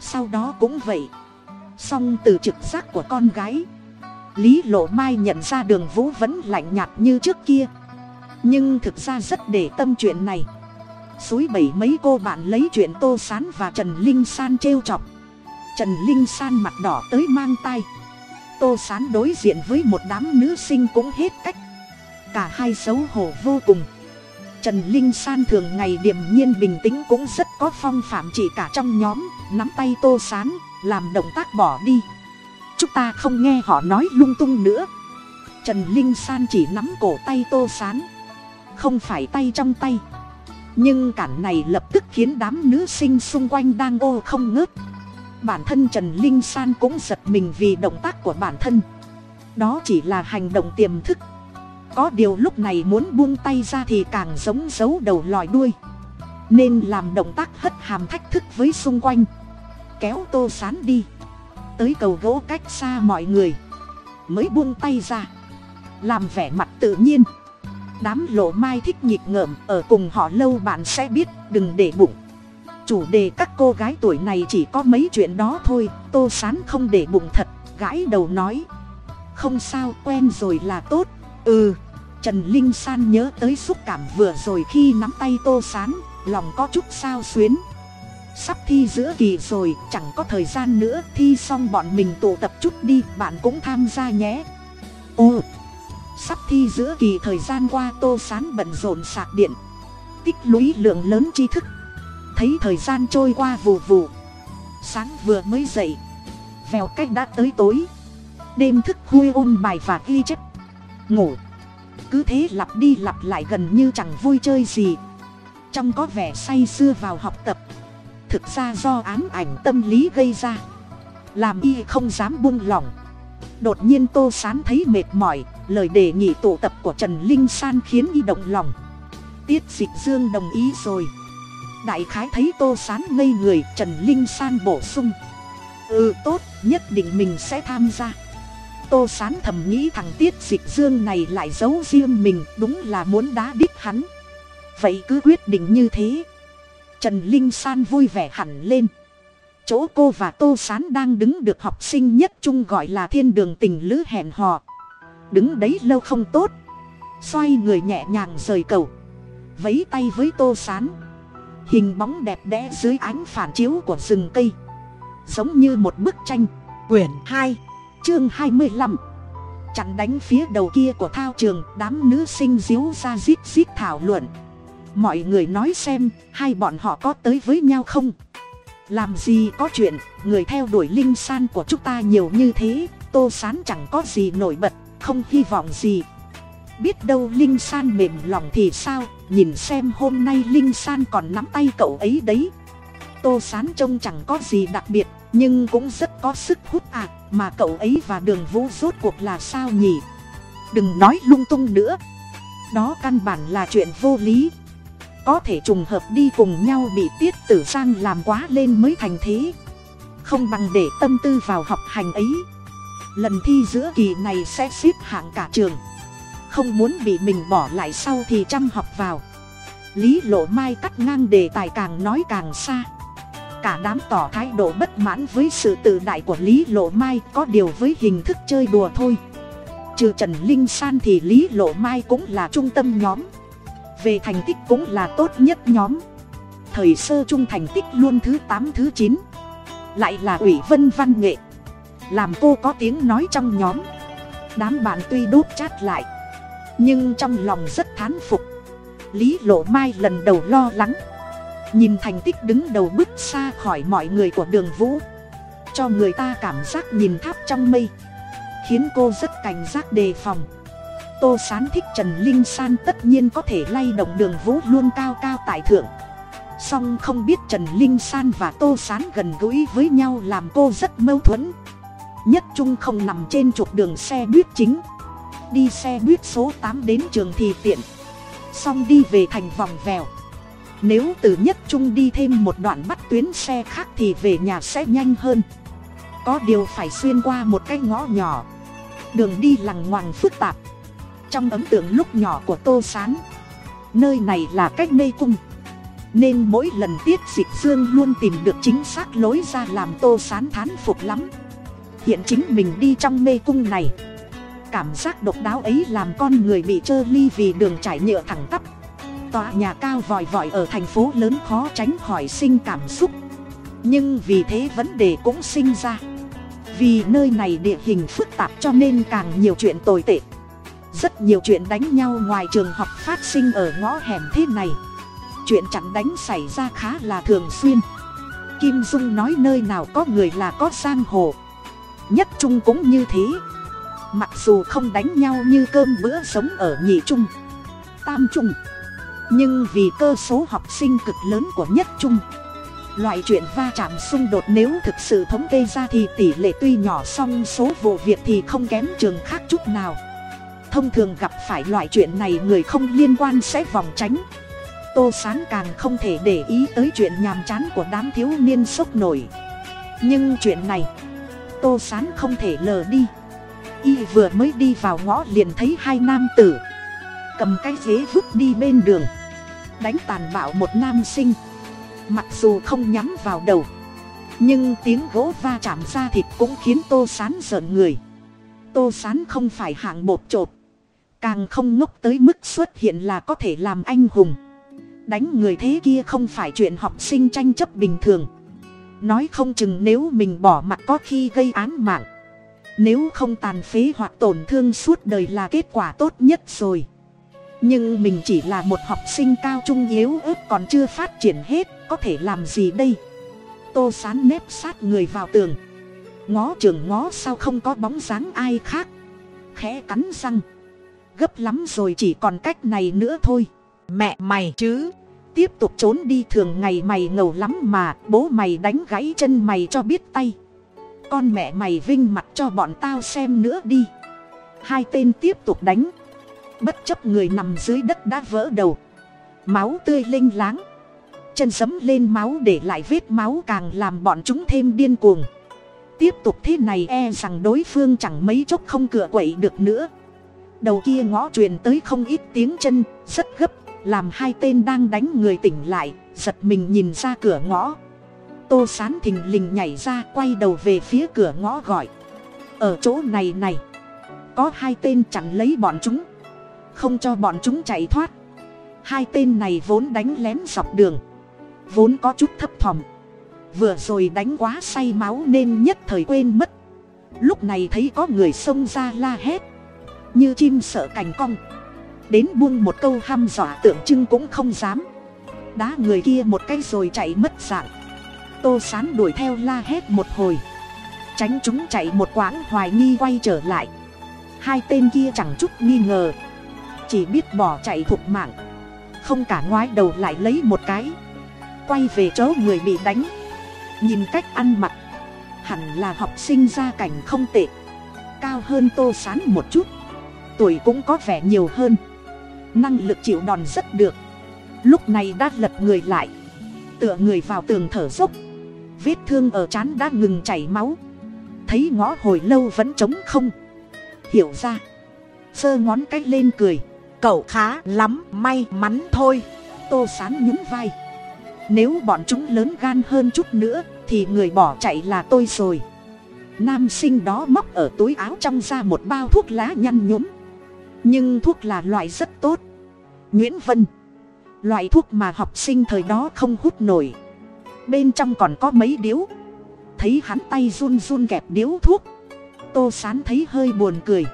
Sau đó cũng vậy. Song từ trực giác của con gái, lý lộ mai nhận ra đường vũ vẫn lạnh nhạt như trước kia nhưng thực ra rất để tâm chuyện này. Suối bảy mấy cô bạn lấy chuyện tô s á n và trần linh san trêu chọc. Trần linh san mặt đỏ tới mang tay tô s á n đối diện với một đám nữ sinh cũng hết cách. Cả hai xấu hổ vô cùng. Trần linh san thường ngày điềm nhiên bình tĩnh cũng rất có phong phạm chỉ cả trong nhóm, nắm tay tô sán, làm động tác bỏ đi. Chúng ta không nghe họ nói lung tung nữa. Trần linh san chỉ nắm cổ tay tô sán không phải tay trong tay. Nhưng cản này lập tức khiến đám nữ sinh xung quanh đang ô không ngớt. Bản thân trần linh san cũng giật mình vì động tác của bản thân. Đó chỉ là hành động tiềm thức. Có điều lúc này muốn buông tay ra thì càng giống giấu đầu lòi đuôi. Nên làm động tác hất hàm thách thức với xung quanh. Kéo tô sán đi. Tới cầu gỗ cách xa mọi người. Mới buông tay ra. Làm vẻ mặt tự nhiên đám lộ mai thích nhịp ngợm, ở cùng họ lâu bạn sẽ biết, đừng để bụng. Chủ đề các cô gái tuổi này chỉ có mấy chuyện đó thôi, tô sán không để bụng thật, gãi đầu nói. Không sao, quen rồi là tốt. Ừ trần linh san nhớ tới xúc cảm vừa rồi khi nắm tay tô sán, lòng có chút sao xuyến. Sắp thi giữa kỳ rồi, chẳng có thời gian nữa, thi xong bọn mình tụ tập chút đi, bạn cũng tham gia nhé. Ô sắp thi giữa kỳ thời gian qua tô sán bận rộn sạc điện, tích lũy lượng lớn tri thức. Thấy thời gian trôi qua vù vù, sáng vừa mới dậy, vèo cách đã tới tối. Đêm thức khuya ôn bài và ghi chép. Ngủ. Cứ thế lặp đi lặp lại gần như chẳng vui chơi gì. Trong có vẻ say sưa vào học tập. Thực ra do ám ảnh tâm lý gây ra. Làm y không dám buông lỏng. Đột nhiên tô sán thấy mệt mỏi lời đề nghị tụ tập của trần linh san khiến y động lòng. Tiết dịch dương đồng ý rồi. Đại khái thấy tô sán ngây người, trần linh san bổ sung. Ừ tốt, nhất định mình sẽ tham gia. Tô sán thầm nghĩ thằng tiết dịch dương này lại giấu riêng mình, đúng là muốn đá đít hắn. Vậy cứ quyết định như thế. Trần linh san vui vẻ hẳn lên. Chỗ cô và tô sán đang đứng được học sinh nhất trung gọi là thiên đường tình lữ hẹn hò đứng đấy lâu không tốt. Xoay người nhẹ nhàng rời cầu. Vấy tay với tô sán. Hình bóng đẹp đẽ dưới ánh phản chiếu của rừng cây. Giống như một bức tranh. Quyển hai, chương hai mươi lăm. Chặn đánh phía đầu kia của thao trường, đám nữ sinh díu ra rít rít thảo luận. Mọi người nói xem, hai bọn họ có tới với nhau không? Làm gì có chuyện, người theo đuổi linh san của chúng ta nhiều như thế, tô sán chẳng có gì nổi bật không hy vọng gì. Biết đâu linh san mềm lòng thì sao? Nhìn xem hôm nay linh san còn nắm tay cậu ấy đấy. Tô sán trông chẳng có gì đặc biệt, nhưng cũng rất có sức hút à. Mà cậu ấy và đường vũ rốt cuộc là sao nhỉ? Đừng nói lung tung nữa. Đó căn bản là chuyện vô lý. Có thể trùng hợp đi cùng nhau bị tiết tử sang làm quá lên mới thành thế. Không bằng để tâm tư vào học hành ấy lần thi giữa kỳ này sẽ xếp hạng cả trường. Không muốn bị mình bỏ lại sau thì chăm học vào. Lý lộ mai cắt ngang đề tài càng nói càng xa. Cả đám tỏ thái độ bất mãn với sự tự đại của lý lộ mai có điều với hình thức chơi đùa thôi. Trừ trần linh san thì lý lộ mai cũng là trung tâm nhóm. Về thành tích cũng là tốt nhất nhóm. Thời sơ Chung thành tích luôn thứ tám, thứ chín. Lại là ủy vân văn nghệ làm cô có tiếng nói trong nhóm. Đám bạn tuy đốt chát lại, nhưng trong lòng rất thán phục. Lý lộ mai lần đầu lo lắng, nhìn thành tích đứng đầu bước xa khỏi mọi người của đường vũ, cho người ta cảm giác nhìn tháp trong mây, khiến cô rất cảnh giác đề phòng. Tô sán thích trần linh san tất nhiên có thể lay động đường vũ luôn cao cao tại thượng. Song không biết trần linh san và tô sán gần gũi với nhau làm cô rất mâu thuẫn nhất trung không nằm trên trục đường xe buýt chính. Đi xe buýt số tám đến trường thì tiện. Xong đi về thành vòng vèo. Nếu từ nhất trung đi thêm một đoạn bắt tuyến xe khác thì về nhà sẽ nhanh hơn. Có điều phải xuyên qua một cái ngõ nhỏ. Đường đi lằng ngoằng phức tạp. Trong ấn tượng lúc nhỏ của tô s á n nơi này là cách mê cung. Nên mỗi lần tiết dịch dương luôn tìm được chính xác lối ra làm tô s á n thán phục lắm hiện chính mình đi trong mê cung này. Cảm giác độc đáo ấy làm con người bị trơ ly vì đường trải nhựa thẳng tắp. Tòa nhà cao vòi vòi ở thành phố lớn khó tránh khỏi sinh cảm xúc. Nhưng vì thế vấn đề cũng sinh ra. Vì nơi này địa hình phức tạp cho nên càng nhiều chuyện tồi tệ. Rất nhiều chuyện đánh nhau ngoài trường học phát sinh ở ngõ hẻm thế này. Chuyện chặn đánh xảy ra khá là thường xuyên. Kim dung nói nơi nào có người là có giang hồ nhất trung cũng như thế. Mặc dù không đánh nhau như cơm bữa sống ở nhị trung, tam trung, nhưng vì cơ số học sinh cực lớn của nhất trung, loại chuyện va chạm xung đột nếu thực sự thống kê ra thì tỷ lệ tuy nhỏ song số vụ việc thì không kém trường khác chút nào. Thông thường gặp phải loại chuyện này người không liên quan sẽ vòng tránh. Tô sán càng không thể để ý tới chuyện nhàm chán của đám thiếu niên sốc nổi. Nhưng chuyện này tô sán không thể lờ đi. Y vừa mới đi vào ngõ liền thấy hai nam tử. Cầm cái ghế vứt đi bên đường. Đánh tàn bạo một nam sinh. Mặc dù không nhắm vào đầu, nhưng tiếng gỗ va chạm ra thịt cũng khiến tô sán rợn người. Tô sán không phải hạng bột chộp. Càng không ngốc tới mức xuất hiện là có thể làm anh hùng. Đánh người thế kia không phải chuyện học sinh tranh chấp bình thường nói không chừng nếu mình bỏ mặt có khi gây án mạng. Nếu không tàn phế hoặc tổn thương suốt đời là kết quả tốt nhất rồi. Nhưng mình chỉ là một học sinh cao trung yếu ớt còn chưa phát triển hết, có thể làm gì đây? Tô sán nếp sát người vào tường. Ngó trường ngó sao không có bóng dáng ai khác. Khẽ cắn răng. Gấp lắm rồi chỉ còn cách này nữa thôi. Mẹ mày chứ tiếp tục trốn đi thường ngày mày ngầu lắm mà, bố mày đánh gãy chân mày cho biết tay. Con mẹ mày vinh mặt cho bọn tao xem nữa đi. Hai tên tiếp tục đánh. Bất chấp người nằm dưới đất đã vỡ đầu. Máu tươi linh láng. Chân sấm lên máu để lại vết máu càng làm bọn chúng thêm điên cuồng. Tiếp tục thế này e rằng đối phương chẳng mấy chốc không cửa quậy được nữa. Đầu kia ngõ truyền tới không ít tiếng chân, rất gấp làm hai tên đang đánh người tỉnh lại, giật mình nhìn ra cửa ngõ. Tô sán thình lình nhảy ra, quay đầu về phía cửa ngõ gọi. Ở chỗ này này, có hai tên chặn lấy bọn chúng. Không cho bọn chúng chạy thoát. Hai tên này vốn đánh lén dọc đường, vốn có chút thấp thỏm vừa rồi đánh quá say máu nên nhất thời quên mất. Lúc này thấy có người xông ra la hét. Như chim sợ cành cong đến buông một câu ham dọa tượng trưng cũng không dám. Đá người kia một cái rồi chạy mất dạng. Tô sán đuổi theo la hét một hồi. Tránh chúng chạy một quãng hoài nghi quay trở lại. Hai tên kia chẳng chút nghi ngờ. Chỉ biết bỏ chạy thục mạng. Không cả ngoái đầu lại lấy một cái. Quay về chỗ người bị đánh. Nhìn cách ăn mặc. Hẳn là học sinh gia cảnh không tệ. Cao hơn tô sán một chút. Tuổi cũng có vẻ nhiều hơn năng lực chịu đòn rất được. Lúc này đã lật người lại. Tựa người vào tường thở dốc. Vết thương ở trán đã ngừng chảy máu. Thấy ngõ hồi lâu vẫn trống không. Hiểu ra. Giơ ngón cái lên cười. Cậu khá lắm, may mắn thôi. Tô sán nhún vai. Nếu bọn chúng lớn gan hơn chút nữa, thì người bỏ chạy là tôi rồi. Nam sinh đó móc ở túi áo trong ra một bao thuốc lá nhăn nhúm nhưng thuốc là loại rất tốt. Nguyễn vân. Loại thuốc mà học sinh thời đó không hút nổi. Bên trong còn có mấy điếu. Thấy hắn tay run run kẹp điếu thuốc. Tô sán thấy hơi buồn cười.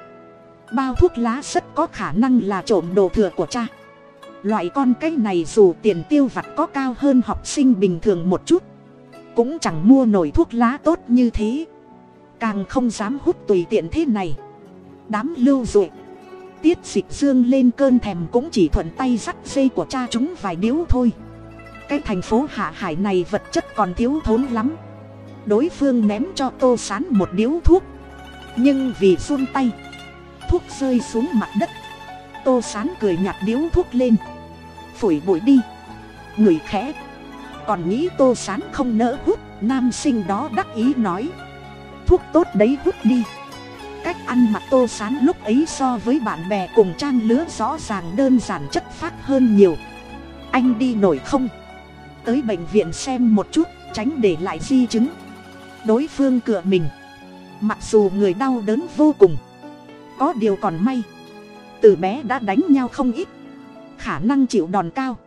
Bao thuốc lá rất có khả năng là trộm đồ thừa của cha. Loại con cái này dù tiền tiêu vặt có cao hơn học sinh bình thường một chút. Cũng chẳng mua nổi thuốc lá tốt như thế. Càng không dám hút tùy tiện thế này. Đám lưu ruột tiết dịch dương lên cơn thèm cũng chỉ thuận tay dắt dây của cha chúng vài điếu thôi. Cái thành phố hạ hải này vật chất còn thiếu thốn lắm. Đối phương ném cho tô sán một điếu thuốc. Nhưng vì run tay, thuốc rơi xuống mặt đất, tô sán cười nhặt điếu thuốc lên. Phủi bụi đi, người khẽ. Còn nghĩ tô sán không nỡ hút, nam sinh đó đắc ý nói. Thuốc tốt đấy hút đi cách ăn mặc tô sán lúc ấy so với bạn bè cùng trang lứa rõ ràng đơn giản chất phát hơn nhiều. Anh đi nổi không? Tới bệnh viện xem một chút, tránh để lại di chứng. Đối phương cựa mình. Mặc dù người đau đớn vô cùng. Có điều còn may. Từ bé đã đánh nhau không ít. Khả năng chịu đòn cao.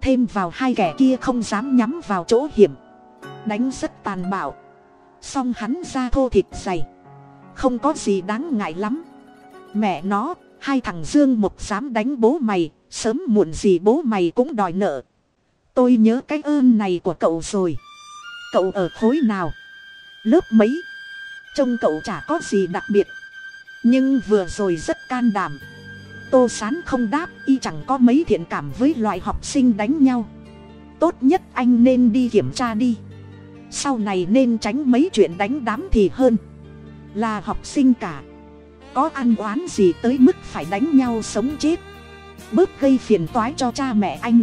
Thêm vào hai kẻ kia không dám nhắm vào chỗ hiểm. Đánh rất tàn bạo. Song hắn ra thô thịt dày không có gì đáng ngại lắm. Mẹ nó, hai thằng dương một dám đánh bố mày, sớm muộn gì bố mày cũng đòi nợ. Tôi nhớ cái ơn này của cậu rồi. Cậu ở khối nào? Lớp mấy? Trông cậu chả có gì đặc biệt. Nhưng vừa rồi rất can đảm. Tô sán không đáp, y chẳng có mấy thiện cảm với loại học sinh đánh nhau. Tốt nhất anh nên đi kiểm tra đi. Sau này nên tránh mấy chuyện đánh đám thì hơn là học sinh cả. Có ăn oán gì tới mức phải đánh nhau sống chết. Bớt gây phiền toái cho cha mẹ anh.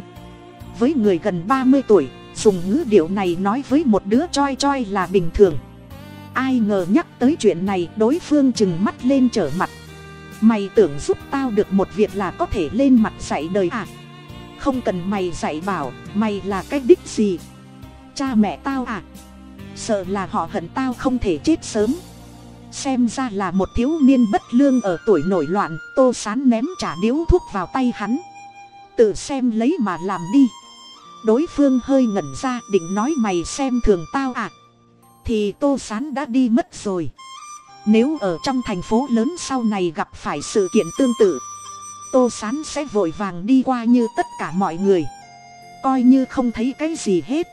Với người gần ba mươi tuổi, dùng ngữ điệu này nói với một đứa choi choi là bình thường. Ai ngờ nhắc tới chuyện này, đối phương chừng mắt lên trở mặt. Mày tưởng giúp tao được một việc là có thể lên mặt dạy đời à? Không cần mày dạy bảo, mày là cái đích gì? Cha mẹ tao à? Sợ là họ hận tao không thể chết sớm xem ra là một thiếu niên bất lương ở tuổi nổi loạn, tô sán ném trả điếu thuốc vào tay hắn. Tự xem lấy mà làm đi. Đối phương hơi ngẩn ra, định nói, mày xem thường tao à? Thì tô sán đã đi mất rồi. Nếu ở trong thành phố lớn sau này gặp phải sự kiện tương tự, tô sán sẽ vội vàng đi qua như tất cả mọi người. Coi như không thấy cái gì hết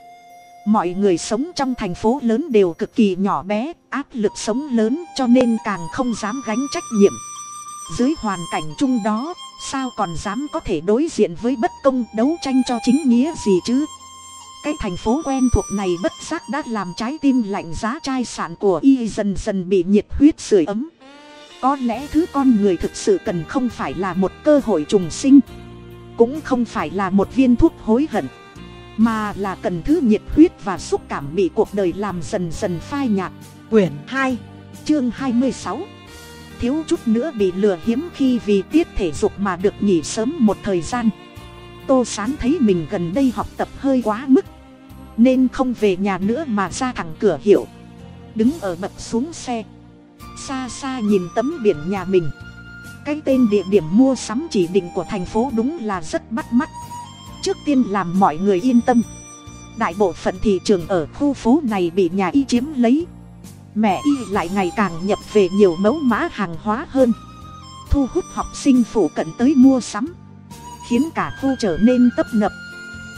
mọi người sống trong thành phố lớn đều cực kỳ nhỏ bé, áp lực sống lớn cho nên càng không dám gánh trách nhiệm. Dưới hoàn cảnh chung đó, sao còn dám có thể đối diện với bất công đấu tranh cho chính nghĩa gì chứ? Cái thành phố quen thuộc này bất giác đã làm trái tim lạnh giá chai sản của y dần dần bị nhiệt huyết sưởi ấm. Có lẽ thứ con người thực sự cần không phải là một cơ hội trùng sinh, cũng không phải là một viên thuốc hối hận mà là cần thứ nhiệt huyết và xúc cảm bị cuộc đời làm dần dần phai nhạt. Quyển hai, chương hai mươi sáu. Thiếu chút nữa bị lừa hiếm khi vì tiết thể dục mà được nghỉ sớm một thời gian. Tô sán thấy mình gần đây học tập hơi quá mức, nên không về nhà nữa mà ra thẳng cửa hiệu. Đứng ở bậc xuống xe, xa xa nhìn tấm biển nhà mình. Cái tên địa điểm mua sắm chỉ định của thành phố đúng là rất bắt mắt trước tiên làm mọi người yên tâm. Đại bộ phận thị trường ở khu phố này bị nhà y chiếm lấy. Mẹ y lại ngày càng nhập về nhiều mẫu mã hàng hóa hơn. Thu hút học sinh phụ cận tới mua sắm. Khiến cả khu trở nên tấp nập.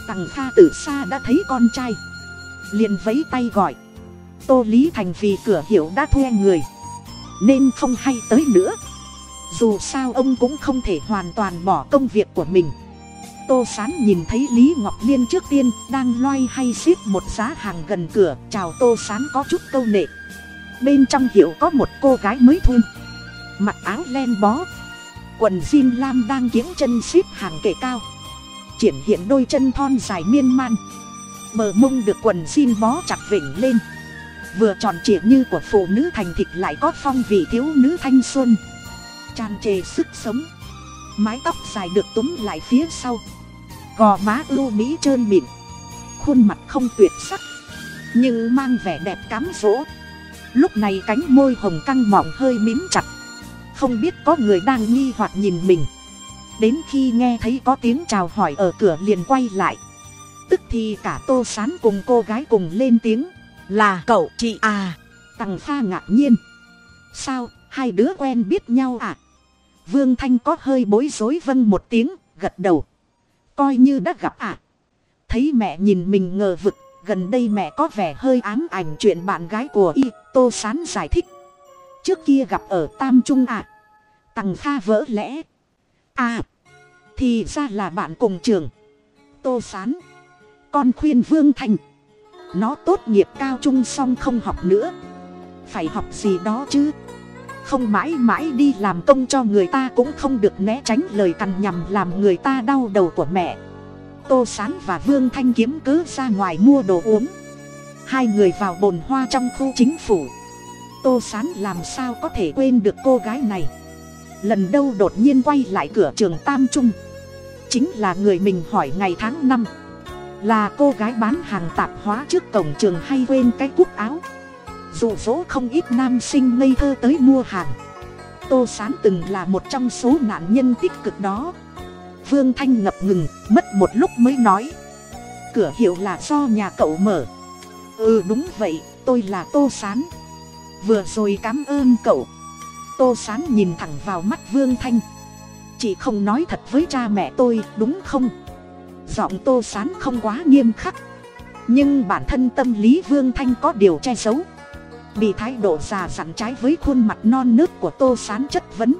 Tằng kha từ xa đã thấy con trai. Liền vấy tay gọi. Tô lý thành vì cửa hiệu đã thuê người. Nên không hay tới nữa. Dù sao ông cũng không thể hoàn toàn bỏ công việc của mình tô sán nhìn thấy lý ngọc liên trước tiên, đang loay hay ship một giá hàng gần cửa. Chào tô sán có chút câu nệ. Bên trong hiệu có một cô gái mới thu mặc áo len bó. Quần jean lam đang kiếm chân ship hàng kệ cao. Triển hiện đôi chân thon dài miên man. Bờ mông được quần jean bó chặt vểnh lên. Vừa tròn trịa như của phụ nữ thành thịt lại có phong vị thiếu nữ thanh xuân. Tràn trề sức sống. Mái tóc dài được túm lại phía sau gò má ưu mỹ trơn mịn. Khuôn mặt không tuyệt sắc, nhưng mang vẻ đẹp cám dỗ. Lúc này cánh môi hồng căng mỏng hơi mím chặt. Không biết có người đang nghi hoặc nhìn mình. Đến khi nghe thấy có tiếng chào hỏi ở cửa liền quay lại. Tức thì cả tô sán cùng cô gái cùng lên tiếng, là cậu chị à? Tằng pha ngạc nhiên. Sao? Hai đứa quen biết nhau à? Vương thanh có hơi bối rối vâng một tiếng, gật đầu coi như đã gặp à thấy mẹ nhìn mình ngờ vực, gần đây mẹ có vẻ hơi ám ảnh chuyện bạn gái của y, tô sán giải thích. Trước kia gặp ở tam trung à tằng kha vỡ lẽ. À thì ra là bạn cùng trường. Tô sán, con khuyên vương thành. Nó tốt nghiệp cao trung xong không học nữa. Phải học gì đó chứ? Không mãi mãi đi làm công cho người ta cũng không được né tránh lời cằn nhằm làm người ta đau đầu của mẹ. Tô sán và vương thanh kiếm cứ ra ngoài mua đồ uống. Hai người vào bồn hoa trong khu chính phủ. Tô sán làm sao có thể quên được cô gái này? Lần đâu đột nhiên quay lại cửa trường tam trung. Chính là người mình hỏi ngày tháng năm. Là cô gái bán hàng tạp hóa trước cổng trường hay quên cái cúc áo? Dụ dỗ không ít nam sinh ngây thơ tới mua hàng. Tô sán từng là một trong số nạn nhân tích cực đó. Vương thanh ngập ngừng, mất một lúc mới nói. Cửa hiệu là do nhà cậu mở. Ừ đúng vậy, tôi là tô sán. Vừa rồi cảm ơn cậu. Tô sán nhìn thẳng vào mắt vương thanh. Chị không nói thật với cha mẹ tôi, đúng không? Giọng tô sán không quá nghiêm khắc. Nhưng bản thân tâm lý vương thanh có điều che giấu bị thái độ già dặn trái với khuôn mặt non nớt của tô sán chất vấn.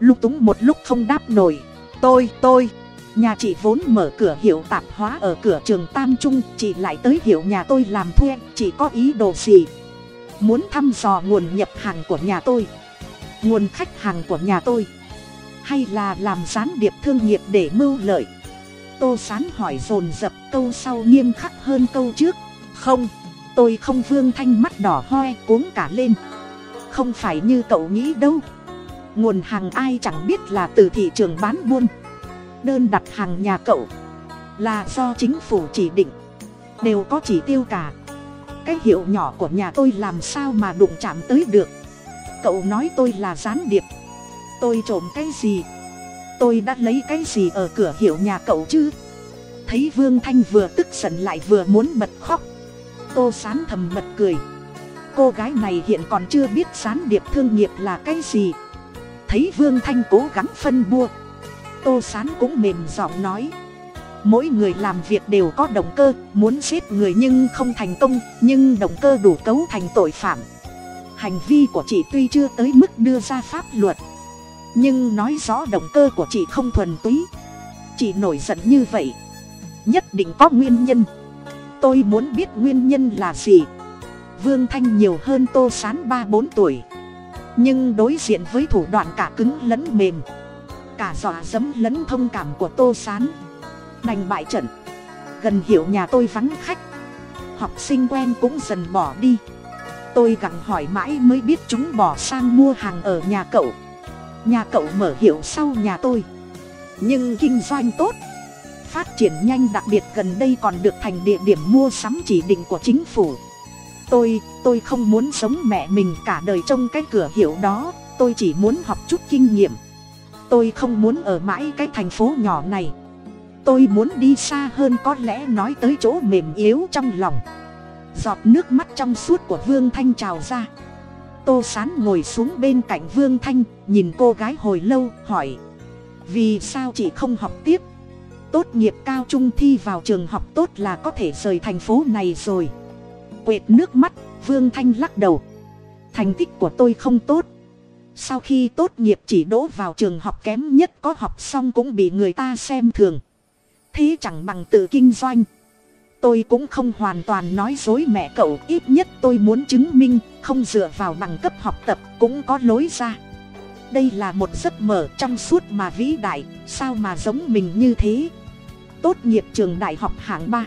Lung túng một lúc không đáp nổi. Tôi tôi. Nhà chị vốn mở cửa hiệu tạp hóa ở cửa trường tam trung, chị lại tới hiệu nhà tôi làm thuê, chị có ý đồ gì? Muốn thăm dò nguồn nhập hàng của nhà tôi. Nguồn khách hàng của nhà tôi. Hay là làm gián điệp thương nghiệp để mưu lợi? Tô sán hỏi dồn dập câu sau nghiêm khắc hơn câu trước. Không tôi không vương thanh mắt đỏ hoe cuống cả lên. Không phải như cậu nghĩ đâu. Nguồn hàng ai chẳng biết là từ thị trường bán buôn. Đơn đặt hàng nhà cậu là do chính phủ chỉ định. Đều có chỉ tiêu cả. Cái hiệu nhỏ của nhà tôi làm sao mà đụng chạm tới được? Cậu nói tôi là gián điệp. Tôi trộm cái gì? Tôi đã lấy cái gì ở cửa hiệu nhà cậu chứ? Thấy vương thanh vừa tức giận lại vừa muốn bật khóc tô sán thầm bật cười. Cô gái này hiện còn chưa biết gián điệp thương nghiệp là cái gì. Thấy vương thanh cố gắng phân bua. Tô sán cũng mềm giọng nói. Mỗi người làm việc đều có động cơ, muốn giết người nhưng không thành công, nhưng động cơ đủ cấu thành tội phạm. Hành vi của chị tuy chưa tới mức đưa ra pháp luật, nhưng nói rõ động cơ của chị không thuần túy. Chị nổi giận như vậy, nhất định có nguyên nhân tôi muốn biết nguyên nhân là gì. Vương thanh nhiều hơn tô sán ba bốn tuổi. Nhưng đối diện với thủ đoạn cả cứng lẫn mềm, cả dọa dẫm lẫn thông cảm của tô sán, đành bại trận. Gần hiểu nhà tôi vắng khách, học sinh quen cũng dần bỏ đi. Tôi gặng hỏi mãi mới biết chúng bỏ sang mua hàng ở nhà cậu. Nhà cậu mở hiệu sau nhà tôi. Nhưng kinh doanh tốt phát triển nhanh đặc biệt gần đây còn được thành địa điểm mua sắm chỉ định của chính phủ. Tôi tôi không muốn sống mẹ mình cả đời trong cái cửa hiệu đó, tôi chỉ muốn học chút kinh nghiệm. Tôi không muốn ở mãi cái thành phố nhỏ này. Tôi muốn đi xa hơn có lẽ nói tới chỗ mềm yếu trong lòng. Giọt nước mắt trong suốt của vương thanh trào ra. Tô sán ngồi xuống bên cạnh vương thanh, nhìn cô gái hồi lâu, hỏi, vì sao chị không học tiếp? Tốt nghiệp cao trung thi vào trường học tốt là có thể rời thành phố này rồi. Quệt nước mắt, vương thanh lắc đầu. Thành tích của tôi không tốt. Sau khi tốt nghiệp chỉ đỗ vào trường học kém nhất có học xong cũng bị người ta xem thường. Thế chẳng bằng tự kinh doanh. Tôi cũng không hoàn toàn nói dối mẹ cậu, ít nhất tôi muốn chứng minh, không dựa vào bằng cấp học tập cũng có lối ra. Đây là một giấc mở trong suốt mà vĩ đại, sao mà giống mình như thế? Tốt nghiệp trường đại học hạng ba.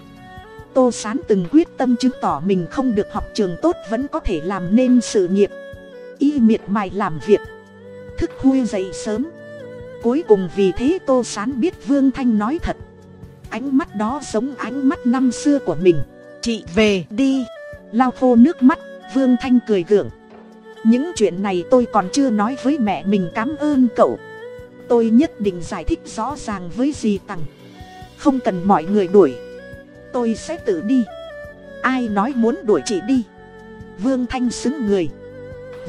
Tô s á n từng quyết tâm chứng tỏ mình không được học trường tốt vẫn có thể làm nên sự nghiệp. Y miệt mài làm việc. Thức khuya dậy sớm. Cuối cùng vì thế tô s á n biết vương thanh nói thật. Ánh mắt đó giống ánh mắt năm xưa của mình. Chị về đi. Lau khô nước mắt, vương thanh cười gượng. Những chuyện này tôi còn chưa nói với mẹ mình cảm ơn cậu. Tôi nhất định giải thích rõ ràng với dì tằng không cần mọi người đuổi. Tôi sẽ tự đi. Ai nói muốn đuổi chị đi? Vương thanh xứng người.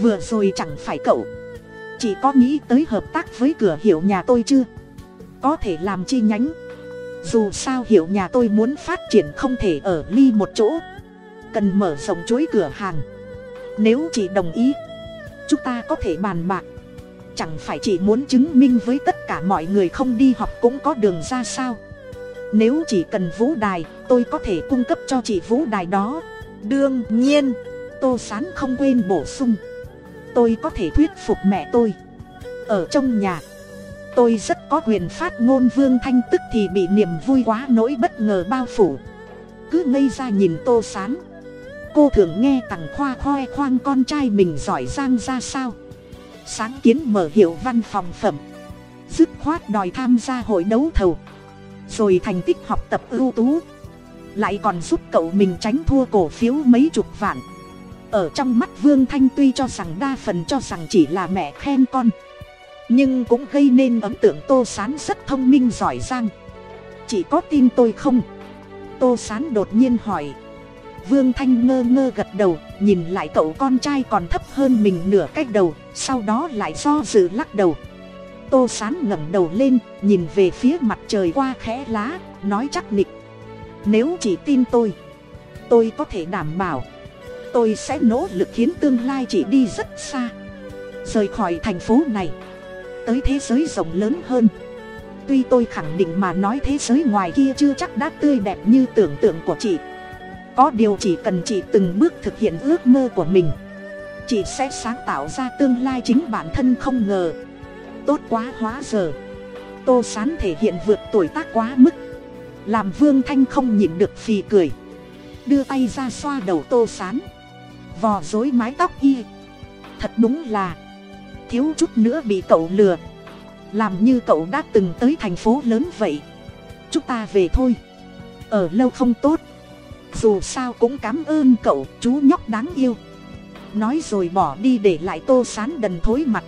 Vừa rồi chẳng phải cậu. Chị có nghĩ tới hợp tác với cửa hiệu nhà tôi chưa? Có thể làm chi nhánh. Dù sao hiệu nhà tôi muốn phát triển không thể ở ly một chỗ. Cần mở rộng chuỗi cửa hàng. Nếu chị đồng ý, chúng ta có thể bàn bạc. Chẳng phải chị muốn chứng minh với tất cả mọi người không đi học cũng có đường ra sao? Nếu chỉ cần vũ đài, tôi có thể cung cấp cho chị vũ đài đó. Đương nhiên, tô sán không quên bổ sung. Tôi có thể thuyết phục mẹ tôi. Ở trong nhà, tôi rất có quyền phát ngôn vương thanh tức thì bị niềm vui quá nỗi bất ngờ bao phủ. Cứ ngây ra nhìn tô sán. Cô thường nghe tằng khoa khoe khoang con trai mình giỏi giang ra sao? Sáng kiến mở hiệu văn phòng phẩm. Dứt khoát đòi tham gia hội đấu thầu rồi thành tích học tập ưu tú. Lại còn giúp cậu mình tránh thua cổ phiếu mấy chục vạn. Ở trong mắt vương thanh tuy cho rằng đa phần cho rằng chỉ là mẹ khen con, nhưng cũng gây nên ấn tượng tô sán rất thông minh giỏi giang. Chỉ có tin tôi không? Tô sán đột nhiên hỏi. Vương thanh ngơ ngơ gật đầu, nhìn lại cậu con trai còn thấp hơn mình nửa cách đầu, sau đó lại do dự lắc đầu tô sán ngẩng đầu lên, nhìn về phía mặt trời qua khẽ lá, nói chắc nịch. Nếu chỉ tin tôi tôi có thể đảm bảo, tôi sẽ nỗ lực khiến tương lai chị đi rất xa. Rời khỏi thành phố này, tới thế giới rộng lớn hơn. Tuy tôi khẳng định mà nói thế giới ngoài kia chưa chắc đã tươi đẹp như tưởng tượng của chị. Có điều chỉ cần chị từng bước thực hiện ước mơ của mình, chị sẽ sáng tạo ra tương lai chính bản thân không ngờ tốt quá hóa giờ. Tô sán thể hiện vượt tuổi tác quá mức. Làm vương thanh không nhịn được phì cười. Đưa tay ra xoa đầu tô sán. Vò dối mái tóc y. Thật đúng là thiếu chút nữa bị cậu lừa. Làm như cậu đã từng tới thành phố lớn vậy. Chúng ta về thôi. Ở lâu không tốt. Dù sao cũng cảm ơn cậu, chú nhóc đáng yêu. Nói rồi bỏ đi để lại tô sán đần thối mặt.